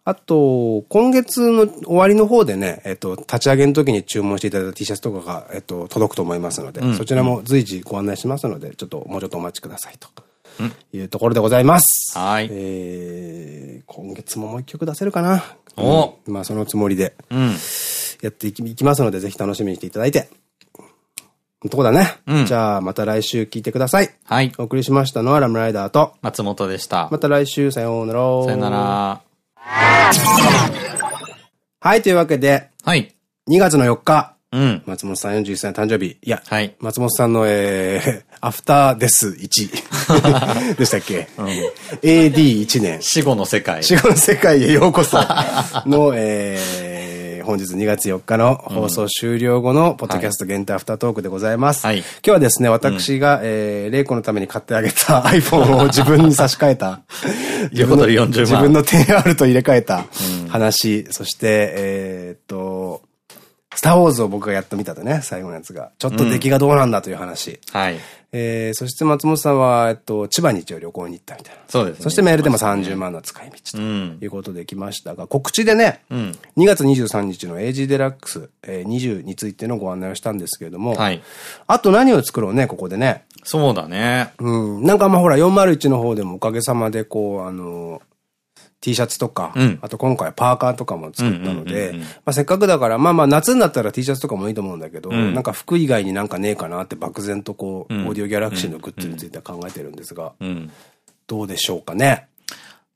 あと、今月の終わりの方でね、えっと、立ち上げの時に注文していただいた T シャツとかが、えっと、届くと思いますので、うん、そちらも随時ご案内しますので、ちょっと、もうちょっとお待ちくださいと。いうところでございます。はい。えー、今月ももう一曲出せるかな。お、うん、まあ、そのつもりで、うん、やっていきいきますので、ぜひ楽しみにしていただいて。とこだね。うん、じゃあ、また来週聞いてください。はい。お送りしましたのはラムライダーと松本でした。また来週、さようなら。さようなら。はい、というわけで、はい。2月の4日、うん。松本さん41歳の誕生日。いや、はい。松本さんの、えー、アフターデス1でしたっけ、うん、?AD1 年。死後の世界。死後の世界へようこそ の、えー、ー、本日2月4日の放送終了後の、ポッドキャスト限定アフタートークでございます。はい、今日はですね、私が、うん、えー、玲子のために買ってあげた iPhone を自分に差し替えた、自分の自分の 10R と入れ替えた話、うん、そして、えっと、スターウォーズを僕がやっと見たとね、最後のやつが。ちょっと出来がどうなんだという話。うん、はい。えー、そして松本さんは、えっと、千葉に一応旅行に行ったみたいな。そうです、ね、そしてメールでも30万の使い道ということで来ましたが、告知でね、うん、2月23日の AG デラックス、えー、20についてのご案内をしたんですけれども、はい。あと何を作ろうね、ここでね。そうだね。うん。なんかまあほら、401の方でもおかげさまでこう、あの、T シャツとか、うん、あと今回パーカーとかも作ったので、せっかくだから、まあまあ夏になったら T シャツとかもいいと思うんだけど、うん、なんか服以外になんかねえかなって漠然とこう、オーディオギャラクシーのグッズについては考えてるんですが、どうでしょうかね？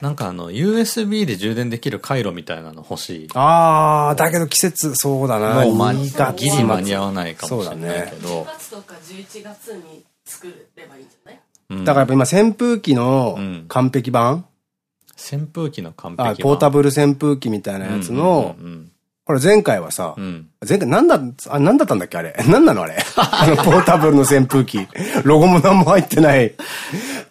なんかあの、USB で充電できる回路みたいなの欲しい。ああ、だけど季節、そうだな。もう間にギリ間に合わないかもしれないけど。10月とか11月に作ればいいんじゃない？だからやっぱ今扇風機の完璧版、扇風機の完璧版ポータブル扇風機みたいなやつの、これ前回はさ、うん、前回なんだ、あ、なんだったんだっけあれ？なんなのあれ？あの、ポータブルの扇風機。ロゴも何も入ってない。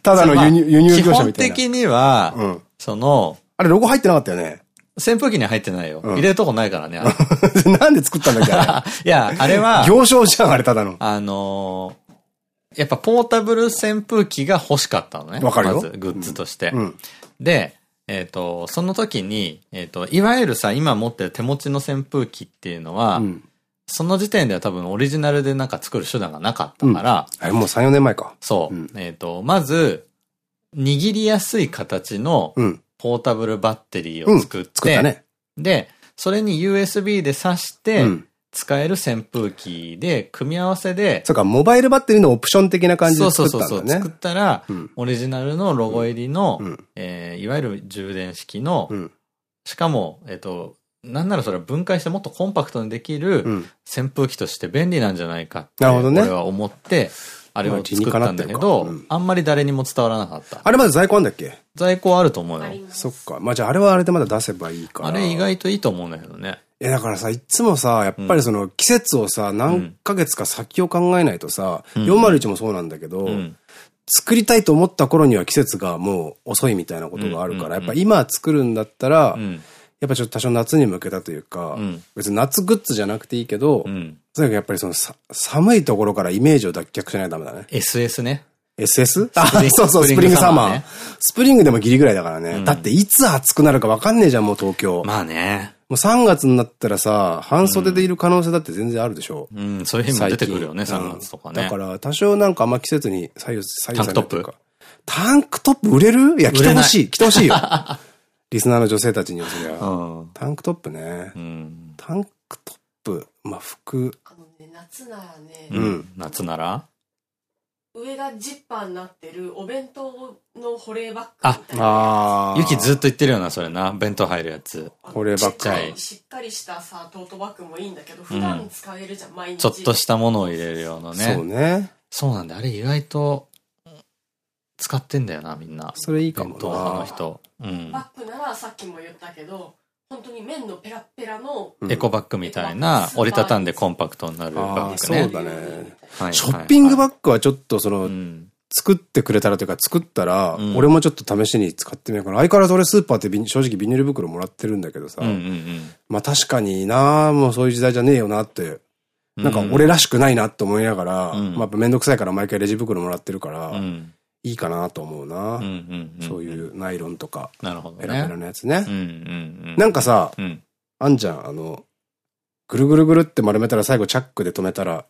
ただの輸入、輸入業者みたいな。基本的には、うん、その、あれロゴ入ってなかったよね？扇風機には入ってないよ。うん、入れるとこないからね。なんで作ったんだっけあれ？いや、あれは。行商じゃん、あれただの。あのー、やっぱポータブル扇風機が欲しかったのね。わかるよ。まず、グッズとして。うん、で、えっと、その時に、えっ、ー、と、いわゆるさ、今持ってる手持ちの扇風機っていうのは、うん、その時点では多分オリジナルでなんか作る手段がなかったから、うん、あれもう3、4年前か。そう。うん、えっと、まず、握りやすい形のポータブルバッテリーを作って、作ったね。で、それに USB で挿して、使える扇風機で、組み合わせで。そうか、モバイルバッテリーのオプション的な感じで作ったんだね。そうそうそう。作ったら、うん、オリジナルのロゴ入りの、うん、えー、いわゆる充電式の、うん、しかも、えっ、ー、と、なんならそれは分解してもっとコンパクトにできる扇風機として便利なんじゃないかって、なるほどね。俺は思って、あれを作ったんだけど、うん、あんまり誰にも伝わらなかった。あれまだ在庫あんだっけ？在庫あると思うよ。そっか。まあじゃああれはあれでまだ出せばいいから。あれ意外といいと思うんだけどね。いやだからさ、いつもさ、やっぱりその季節をさ、何ヶ月か先を考えないとさ、うん、401もそうなんだけど、うん、作りたいと思った頃には季節がもう遅いみたいなことがあるから、やっぱ今作るんだったら、やっぱちょっと多少夏に向けたというか、うん、別に夏グッズじゃなくていいけど、うん、とにかくやっぱりそのさ寒いところからイメージを脱却しないとダメだね。SS ね。SS? あ、そうそう、スプリングサマー。スプリングでもギリぐらいだからね。だっていつ暑くなるかわかんねえじゃん、もう東京。まあね。もう3月になったらさ、半袖でいる可能性だって全然あるでしょ。うん、そういう日も出てくるよね、3月とかね。だから多少なんかあんま季節に左右、左右されないとか。タンクトップ売れる？いや、着てほしい。着てほしいよ。リスナーの女性たちにはそりゃ。タンクトップね。タンクトップ、まあ服。あのね、夏ならね。うん。夏なら？上がジッパーになってるお弁当の保冷バッグみたいなああ。ゆきずっと言ってるよな、それな。弁当入るやつ。保冷バッグ。しっかりしたさ、トートバッグもいいんだけど、普段使えるじゃん、毎日。ちょっとしたものを入れるようなね。そうね。そうなんだ。あれ意外と、使ってんだよな、みんな。それいいかもな。弁当派の人。うん。バッグならさっきも言ったけど、本当に綿のペラペラの、エコバッグみたいな折りたたんでコンパクトになるバッグね。そうだね。ショッピングバッグはちょっとその、作ってくれたらというか作ったら、俺もちょっと試しに使ってみようかな。相変わらず俺スーパーって正直ビニール袋もらってるんだけどさ。まあ確かになもうそういう時代じゃねえよなって。なんか俺らしくないなって思いながら、まあやっぱめんどくさいから毎回レジ袋もらってるから、いいかなと思うな。そういうナイロンとか。なるほどペラペラのやつね。なんかさ、あんじゃん、あの、ぐるぐるぐるって丸めたら最後チャックで止めたら、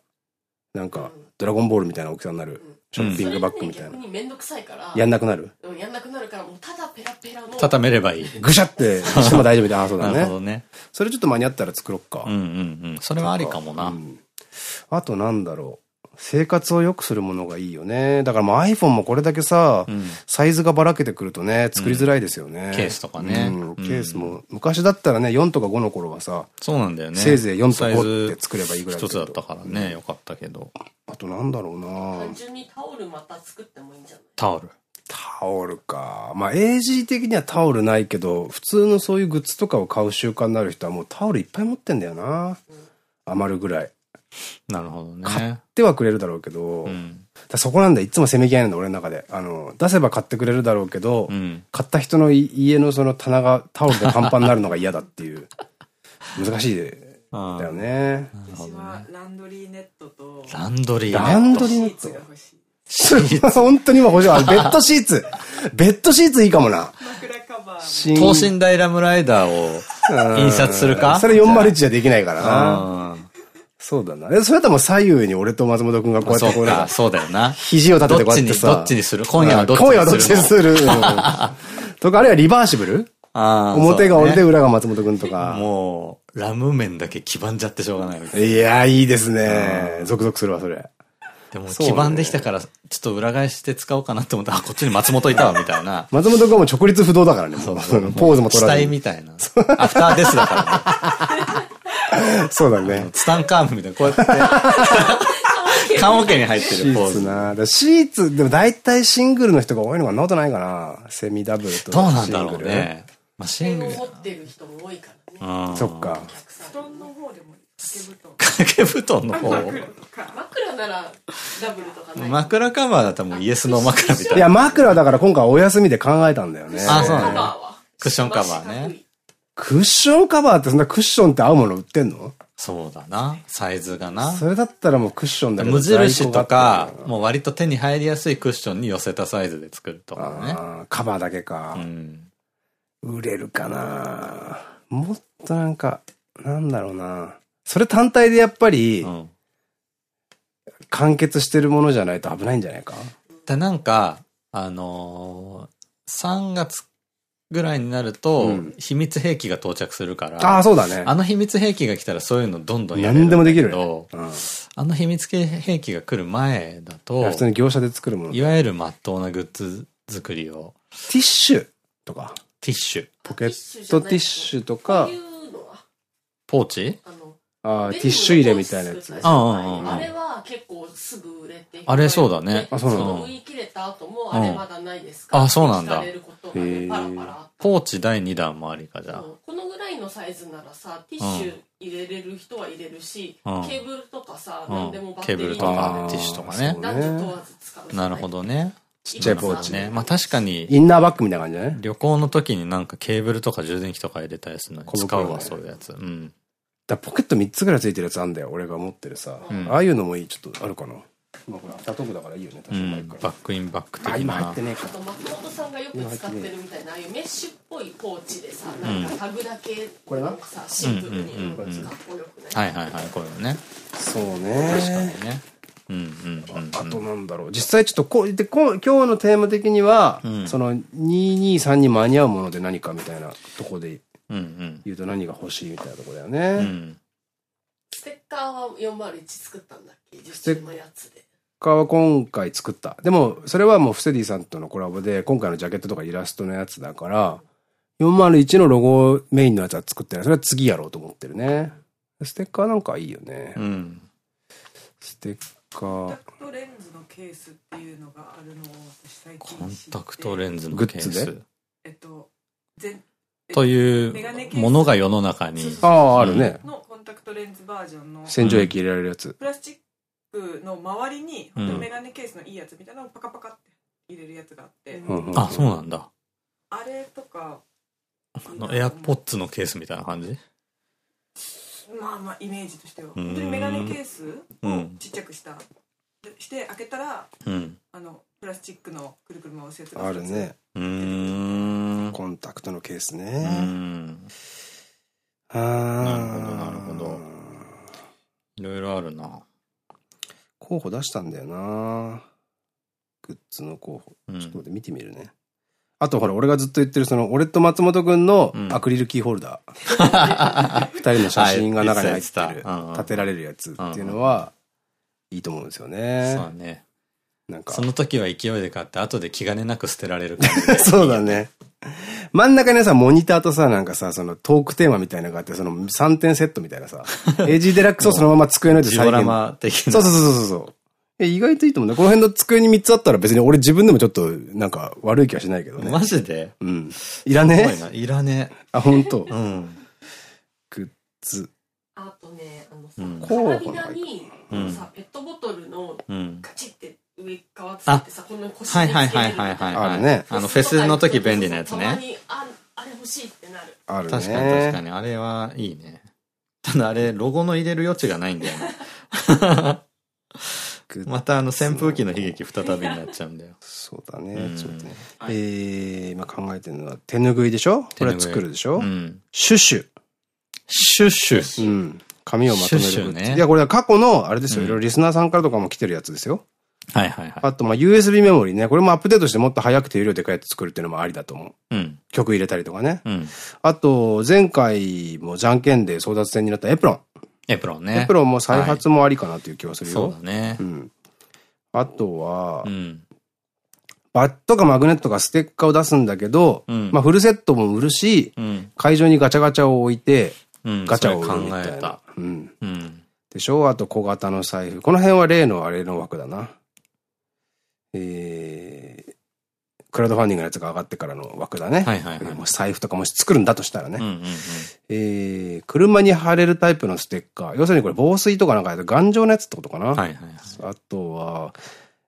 なんか、ドラゴンボールみたいな大きさになる。ショッピングバッグみたいな。めんどくさいから。やんなくなる？うん、やんなくなるから、もうただペラペラの。畳めればいい。ぐしゃってしても大丈夫で、ああ、そうだね。なるほどね。それちょっと間に合ったら作ろっか。うんうんうん。それはありかもな。あとなんだろう。生活を良くするものがいいよね。だからもう iPhone もこれだけさ、うん、サイズがばらけてくるとね、作りづらいですよね。うん、ケースとかね。うん、ケースも、昔だったらね、4とか5の頃はさ、そうなんだよね。せいぜい4と5って作ればいいぐらい一つだったからね、よかったけど。あとなんだろうな単純にタオルまた作ってもいいんじゃない？タオル。タオルか。まあ、AG 的にはタオルないけど、普通のそういうグッズとかを買う習慣のある人はもうタオルいっぱい持ってんだよな。余るぐらい。なるほどね。買ってはくれるだろうけど、うん、そこなんだ、いつもせめぎ合いなんだ、俺の中で。あの、出せば買ってくれるだろうけど、うん、買った人の家のその棚がタオルでパンパンになるのが嫌だっていう。難しいだよね。私はランドリーネットと、ランドリーネット。ランドリーネットが欲しい。本当に今欲しい。ベッドシーツ。ベッドシーツいいかもな。枕カバー。等身大ラムライダーを印刷するか？それ401じゃできないからな。そうだな。それとも左右に俺と松本くんがこうやってこうなそうだよな。肘を立ててこうやってさ。どっちにする？今夜はどっちにする今夜はどっちにする？とか、あるいはリバーシブル？表が俺で裏が松本くんとか。もう、ラム面だけ黄ばんじゃってしょうがないみたいな。いや、いいですね。ゾクゾクするわ、それ。でも、基盤できたから、ちょっと裏返して使おうかなって思ったら、あ、こっちに松本いたわ、みたいな。松本君も直立不動だからね、ポーズも取らない。死体みたいな。アフターデスだからね。そうだね。ツタンカームみたいな、こうやって。棺桶に入ってるポーズ。シーツな。シーツ、でも大体シングルの人が多いのかなことないかなセミダブルとどうなんだろうね。まあ、シングル。持ってる人も多いからね。そっか。布団の方でも掛け布団の方枕ならダブルとか枕カバーだったらもうイエスの枕みたいな。いや、枕だから今回お休みで考えたんだよね。あ、そうなんだ。クッションカバーね。クッションカバーってそんなクッションって合うもの売ってんの？そうだな。サイズがな。それだったらもうクッションだけど。無印とか、もう割と手に入りやすいクッションに寄せたサイズで作るとかね。カバーだけか。うん、売れるかなもっとなんか、なんだろうなそれ単体でやっぱり、うん、完結してるものじゃないと危ないんじゃないか？だなんか、あのー、3月ぐらいになると、秘密兵器が到着するから。ああ、そうだね。あの秘密兵器が来たらそういうのどんどんやる何でもできるよ、ね。うん、あの秘密兵器が来る前だと、普通に業者で作るもの。いわゆる真っ当なグッズ作りを。ティッシュとか。ティッシュ。ポケットティッシュとか。ポーチ？あのああ、ティッシュ入れみたいなやつ。あれは結構すぐ売れてあれそうだね。あ、そうなんだ。売り切れた後も、あれまだないですか？あ、そうなんだ。ポーチ第2弾もありかじゃあ。このぐらいのサイズならさ、ティッシュ入れれる人は入れるし、ケーブルとかさ、何でもバッテリーケーブルとか、ティッシュとかね。男女問わず使う。なるほどね。ちっちゃいポーチね。まあ確かに。インナーバッグみたいな感じね。旅行の時になんかケーブルとか充電器とか入れたりするのに使うわ、そういうやつ。うん。だポケット3つぐらいついてるやつあんだよ。俺が持ってるさ。うん、ああいうのもいい。ちょっとあるかな。まあこれ、タトークだからいいよね。確かに、うん。バックインバック的な。今入ってねえか。あと、松本さんがよく使ってるみたいな、ああいうメッシュっぽいポーチでさ、なんかタグだけ、これなさ、シンプルにかっこよくない？はいはいはい、こういうのね。そうね。確かにね。うんうんあとなんだろう。実際ちょっとこう、で、こ今日のテーマ的には、うん、その223に間に合うもので何かみたいなとこで言うと何が欲しいみたいなとこだよね。うんステッカーは401作ったんだっけ？ステッカーは今回作った。でも、それはもうフセディさんとのコラボで、今回のジャケットとかイラストのやつだから、401のロゴメインのやつは作ってない。それは次やろうと思ってるね。ステッカーなんかいいよね。うん。ステッカー。コンタクトレンズのケースっていうのがあるのを私最近コンタクトレンズのケース。グッズで？えっと、全というものが世の中に。ああ、あるね。のコンタクトレンズバージョンの。洗浄液入れられるやつ。プラスチックの周りに、メガネケースのいいやつみたいなのをパカパカって入れるやつがあって。あ、そうなんだ。あれとか。あの、エアポッツのケースみたいな感じ？まあまあ、イメージとしては。本当にメガネケースをちっちゃくした。して開けたら、あの、プラスチックのくるくる回すやつがあるね。うん。コンタクトのケースね。うん。ああ。なるほど、なるほど。いろいろあるな。候補出したんだよな。グッズの候補。ちょっと待って見てみるね。あとほら、俺がずっと言ってる、その、俺と松本くんのアクリルキーホルダー。二人の写真が中に入ってる、立てられるやつっていうのは、いいと思うんですよね。そうね。なんか。その時は勢いで買って、後で気兼ねなく捨てられる感じ そうだね。真ん中にさ、モニターとさ、なんかさ、そのトークテーマみたいなのがあって、その3点セットみたいなさ、AG デラックスをそのまま机の上で再現。ジオラマ的な。そうそうそうそうそう。え、意外といいと思うね。この辺の机に3つあったら別に俺自分でもちょっとなんか悪い気はしないけどね。マジで？うん。いらねえ？いらねえ。あ、本当。うん。グッズ。あとね、あのさ、カラビナに、さ、ペットボトルのガチって上側つってさ、この腰はいはいはいはいはい。あるね。あの、フェスの時便利なやつね。あ、あれ欲しいってなる。あるね。確かに確かに。あれはいいね。ただあれ、ロゴの入れる余地がないんだよね。またあの扇風機の悲劇再びになっちゃうんだよ。そうだね。ちょっとね。えー、今考えてるのは手ぬぐいでしょ？これ作るでしょ？うん。シュシュ。シュシュ。うん。紙をまとめる。ね。いや、これは過去の、あれですよ。いろいろリスナーさんからとかも来てるやつですよ。はいはいはい。あと、まあ、USB メモリね。これもアップデートしてもっと早くて容量でかいやつ作るっていうのもありだと思う。うん。曲入れたりとかね。うん。あと、前回もじゃんけんで争奪戦になったエプロン。エプロンね。エプロンも再発もありかなっていう気はするよ。そうだね。うん。あとは、うん。バットかマグネットかステッカーを出すんだけど、うん、まあフルセットも売るし、うん、会場にガチャガチャを置いて、うん、ガチャを売るみたいな。うん。でしょ？あと小型の財布。この辺は例のあれの枠だな。えー、クラウドファンディングのやつが上がってからの枠だね。はいはいはい、財布とかもし作るんだとしたらね。え車に貼れるタイプのステッカー。要するにこれ防水とかなんかや頑丈なやつってことかな。あとは、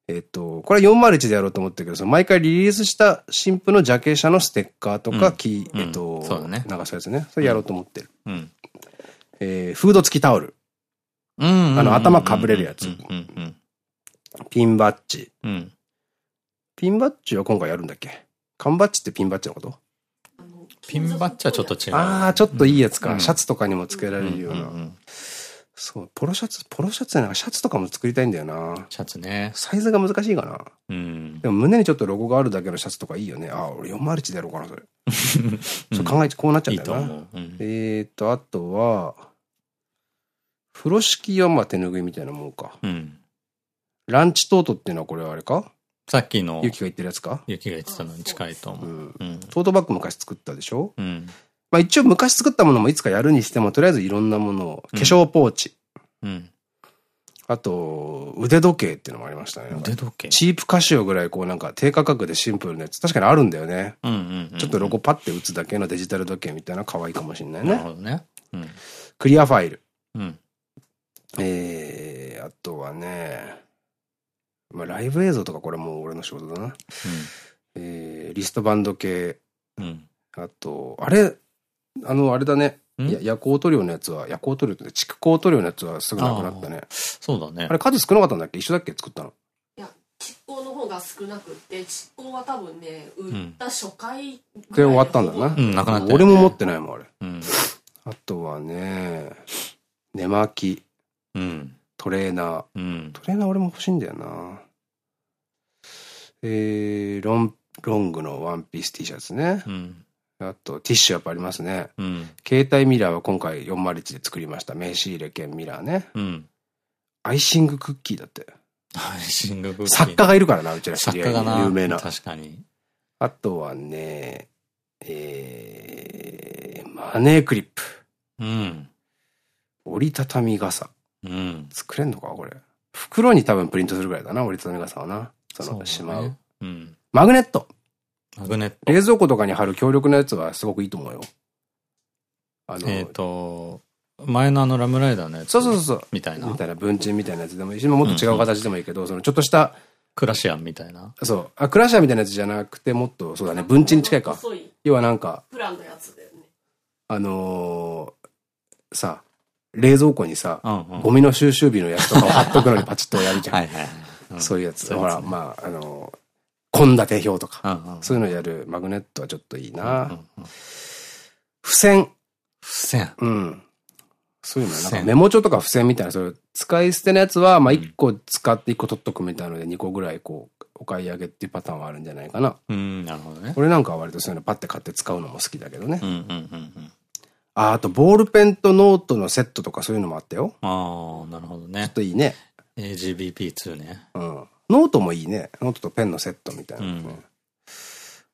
えっと、これは401でやろうと思ったけど、毎回リリースした新婦のジャケ写のステッカーとか、キー、えっと、そうやつね。それやろうと思ってる。うん。えー、フード付きタオル。うん。あの、頭かぶれるやつ。ピンバッジ。うん。ピンバッジは今回やるんだっけ？缶バッジってピンバッジのこと？ピンバッジはちょっと違う。ああ、ちょっといいやつか。シャツとかにもつけられるような。そう、ポロシャツ、ポロシャツなんかシャツとかも作りたいんだよな。シャツね。サイズが難しいかな。うん。でも胸にちょっとロゴがあるだけのシャツとかいいよね。ああ、俺401でやろうかな、それ。そう考えてこうなっちゃうんだよな。えっと、あとは、風呂敷はまあ手ぬぐいみたいなもんか。うん。ランチトートっていうのはこれはあれか？さっきの。ユキが言ってるやつか？ユキが言ってたのに近いと思う。うん。トートバッグ昔作ったでしょ？うん。まあ一応昔作ったものもいつかやるにしても、とりあえずいろんなものを、化粧ポーチ。うん。あと、腕時計っていうのもありましたね。腕時計チープカシオぐらいこうなんか低価格でシンプルなやつ。確かにあるんだよね。ちょっとロゴパッて打つだけのデジタル時計みたいな可愛いかもしれないね。なるほどね。うん。クリアファイル。うん。えー、あとはね、まあライブ映像とかこれもう俺の仕事だな。うん。えー、リストバンド系。うん。あと、あれ、あの、あれだね。いや、夜光塗料のやつは、夜光塗料って蓄光塗料のやつはすぐなくなったね。そうだね。あれ数少なかったんだっけ？一緒だっけ？作ったの？いや、蓄光の方が少なくって、蓄光は多分ね、売った初回で終わったんだな。うん、なくなった。俺も持ってないもん、あれ。うん。あとはね、寝巻き。うん。トレーナー。うん。トレーナー俺も欲しいんだよな。えー、ロン、ロングのワンピース T シャツね。うん。あと、ティッシュやっぱありますね。うん。携帯ミラーは今回401で作りました。名刺入れ兼ミラーね。うん。アイシングクッキーだって。アイシングクッキー。作家がいるからな、うちら知り合いに。有名な。確かに。あとはね、えー、マネークリップ。うん。折りたたみ傘。うん。作れんのかこれ。袋に多分プリントするぐらいだな、折りたたみ傘はな。その、しまう。うん。マグネット。マグネット。冷蔵庫とかに貼る強力なやつはすごくいいと思うよ。あの、えっと、前のあのラムライダーのやつ。そうそうそう。みたいな。みたいな文鎮みたいなやつでもいいし、もっと違う形でもいいけど、そのちょっとした、クラシアンみたいな。そう。あ、クラシアンみたいなやつじゃなくて、もっと、そうだね、文鎮に近いか。要はなんか、プランのやつだよね。あのー、さ、冷蔵庫にさ、ゴミの収集日のやつとかを貼っとくのにパチッとやるじゃん。はいはい。そういうやつ。ほら、まあ、あのー、献立表とか、そういうのやるマグネットはちょっといいな。付箋。付箋。うん。そういうのなんかメモ帳とか付箋みたいな、そういう使い捨てのやつは、まあ1個使って1個取っとくみたいので2個ぐらいこう、お買い上げっていうパターンはあるんじゃないかな。うん、なるほどね。俺なんかは割とそういうのパッて買って使うのも好きだけどね。あ、あとボールペンとノートのセットとかそういうのもあったよ。ああ、なるほどね。ちょっといいね。AGBP2 ね。うん。ノートもいいね。ノートとペンのセットみたいな、ね、うん、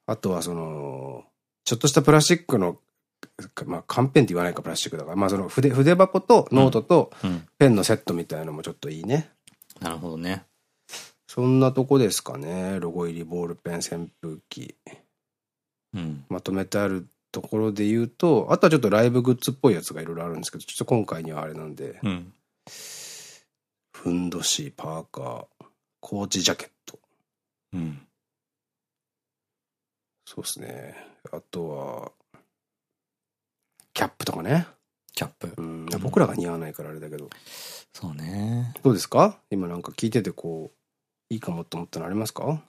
あとはその、ちょっとしたプラスチックの、まあ、缶ペンって言わないかプラスチックだから、まあその筆、筆箱とノートとペンのセットみたいなのもちょっといいね。うん、なるほどね。そんなとこですかね。ロゴ入りボールペン扇風機。うん、まとめてあるところで言うと、あとはちょっとライブグッズっぽいやつがいろいろあるんですけど、ちょっと今回にはあれなんで、うん、ふんどし、パーカー、コーチジャケット。うん。そうですね。あとは、キャップとかね。キャップ。うん。僕らが似合わないからあれだけど。そうね。どうですか？今なんか聞いててこう、いいかもって思ったのありますか？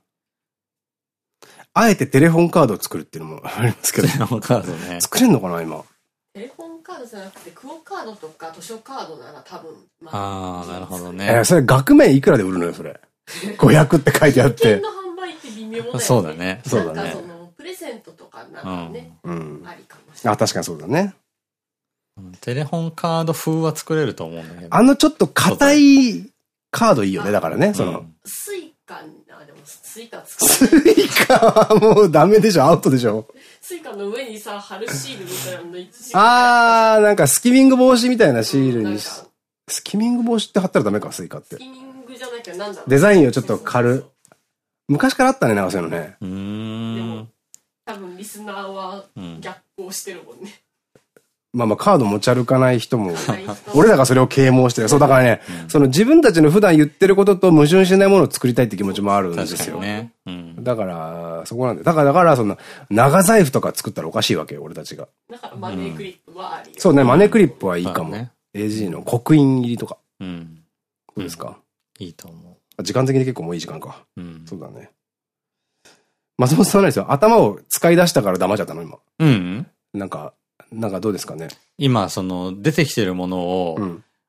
あえてテレフォンカードを作るっていうのもありますけど。テレフォンカードね。作れんのかな今？テレフォンカードじゃなくて、クオカードとか図書カードなら多分、まあ。ああ、なるほどね。えー、それ額面いくらで売るのよ、それ？500って書いてあって。の販売って微妙だよね。そうだね。そうだね。その、プレゼントとかならね、うん、ありかもしれない。あ、確かにそうだね。テレホンカード風は作れると思うんだけど。あのちょっと硬いカードいいよね、だからね、その。スイカ、あ、でもスイカ作る。スイカはもうダメでしょ、アウトでしょ。スイカの上にさ、貼るシールみたいなのあー、なんかスキミング防止みたいなシールにし、スキミング防止って貼ったらダメか、スイカって。スキミングじゃないけど、なんだろう。デザインをちょっと変える。昔からあったね、なんかそういうのね。うん。多分リスナーは逆行してるもんね。まあまあカード持ち歩かない人も、俺らがそれを啓蒙してる。そうだからね、その自分たちの普段言ってることと矛盾しないものを作りたいって気持ちもあるんですよ。ねうん、だから、そこなんで。だから、だから、その、長財布とか作ったらおかしいわけよ、俺たちが。だからマネークリップはあり、そうね、マネークリップはいいかも。ね、AG の刻印入りとか。うん。どうですか、いいと思う。時間的に結構もういい時間か。うん。そうだね。松本さんはないですよ。頭を使い出したから黙っちゃったの、今。うん。なんか、なんかどうですかね？今、その、出てきてるものを、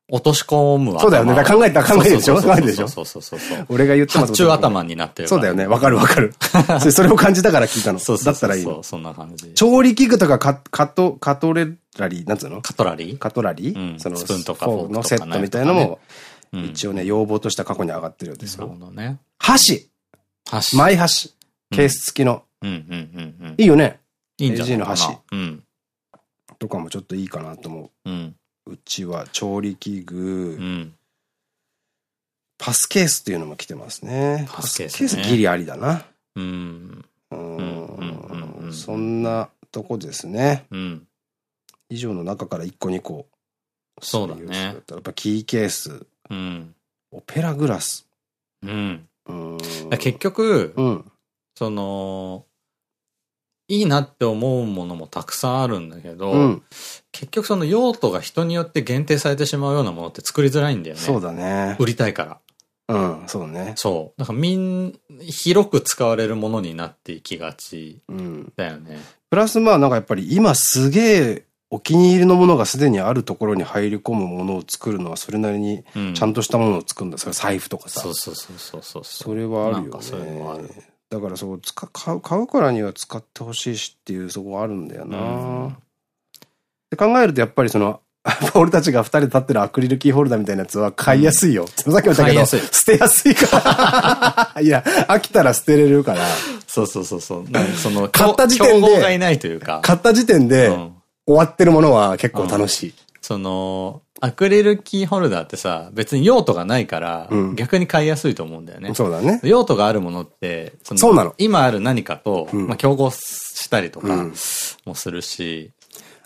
落とし込むわ。そうだよね。考えた、考えるでしょ？考えるでしょ？そうそうそうそう。俺が言ってます中頭になってる。そうだよね。わかるわかる。それを感じたから聞いたの。そうだったらいいそう、そんな感じ。調理器具とかカカト、カトレラリー、なんつうの？カトラリー？カトラリー？その、スプーンとかのセットみたいなのも、一応ね、要望とした過去に上がってるようですよ。なるほどね。箸箸。マイ箸。ケース付きの。うんうんうんうん。いいよね。いいんじゃない ?AG の箸。うん。とかもちょっといいかなと思う。うん、うちは調理器具、うん、パスケースっていうのも来てますね。パスケース、ね、ギリありだな。うん。うん。そんなとこですね。うん。以上の中から1個2個。そうだね。やっぱキーケース。うん。オペラグラス。うん。うん。結局、うん、その、いいなって思うものもたくさんあるんだけど、うん、結局その用途が人によって限定されてしまうようなものって作りづらいんだよね。そうだね。売りたいから。うん、そうね。そう。だからみん、広く使われるものになっていきがちだよね。うん、プラスまあなんかやっぱり今すげえお気に入りのものがすでにあるところに入り込むものを作るのはそれなりにちゃんとしたものを作るんだ。それ財布とかさ。そうそうそうそうそう。それはあるよね。なんかそういうのある。だからそう、使買う、買うからには使ってほしいしっていうそこはあるんだよな、うん、で考えるとやっぱりその、俺たちが二人で立ってるアクリルキーホルダーみたいなやつは買いやすいよ。うん、さっきも言ったけど、捨てやすいから。いや、飽きたら捨てれるから。そうそうそうそう。その、買った時点で、がいないというか。買った時点で、終わってるものは結構楽しい。その、アクリルキーホルダーってさ、別に用途がないから、逆に買いやすいと思うんだよね。そうだね。用途があるものって、そうなの。今ある何かと、まあ競合したりとかもするし。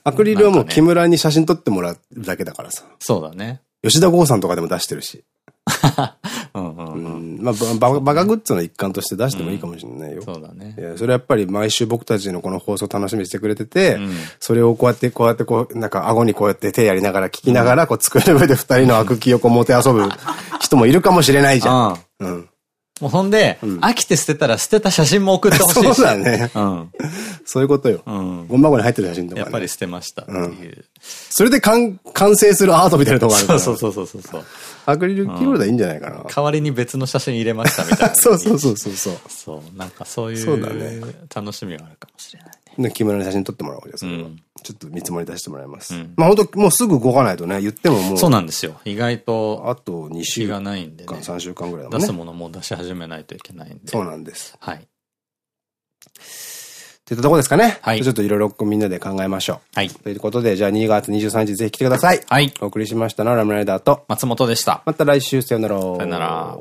アクリルはもう木村に写真撮ってもらうだけだからさ。そうだね。吉田剛さんとかでも出してるし。まあ、ババカグッズの一環として出してもいいかもしれないよ。そうだね。いや、それやっぱり毎週僕たちのこの放送楽しみにしてくれてて、それをこうやって、こうやってこう、なんか顎にこうやって手やりながら聞きながら、こう机の上で二人の悪気をこう持て遊ぶ人もいるかもしれないじゃん。うん。もうほんで、飽きて捨てたら捨てた写真も送ってほしいし。そうだね。うん。そういうことよ。うん。ゴミ箱に入ってる写真とか、やっぱり捨てましたっていう。それで完成するアートみたいなとこあるから。そうそうそうそうそう。アクリルキーホルダーいいんじゃないかな。代わりに別の写真入れましたみたいな。そうそうそうそうそう。そう、なんかそういう楽しみがあるかもしれないね。木村に写真撮ってもらおうじゃそれは。ちょっと見積もり出してもらいます。まあ本当もうすぐ動かないとね、言ってももう。そうなんですよ。意外と。あと2週間。がないんでね。3週間ぐらいだもんね。出すものも出し始めないといけないんで。そうなんです。はい。といったとこですかね。はい。ちょっといろいろみんなで考えましょう。はい。ということで、じゃあ2月23日ぜひ来てください。はい。お送りしましたのはラムライダーと松本でした。また来週さよなら。さよなら。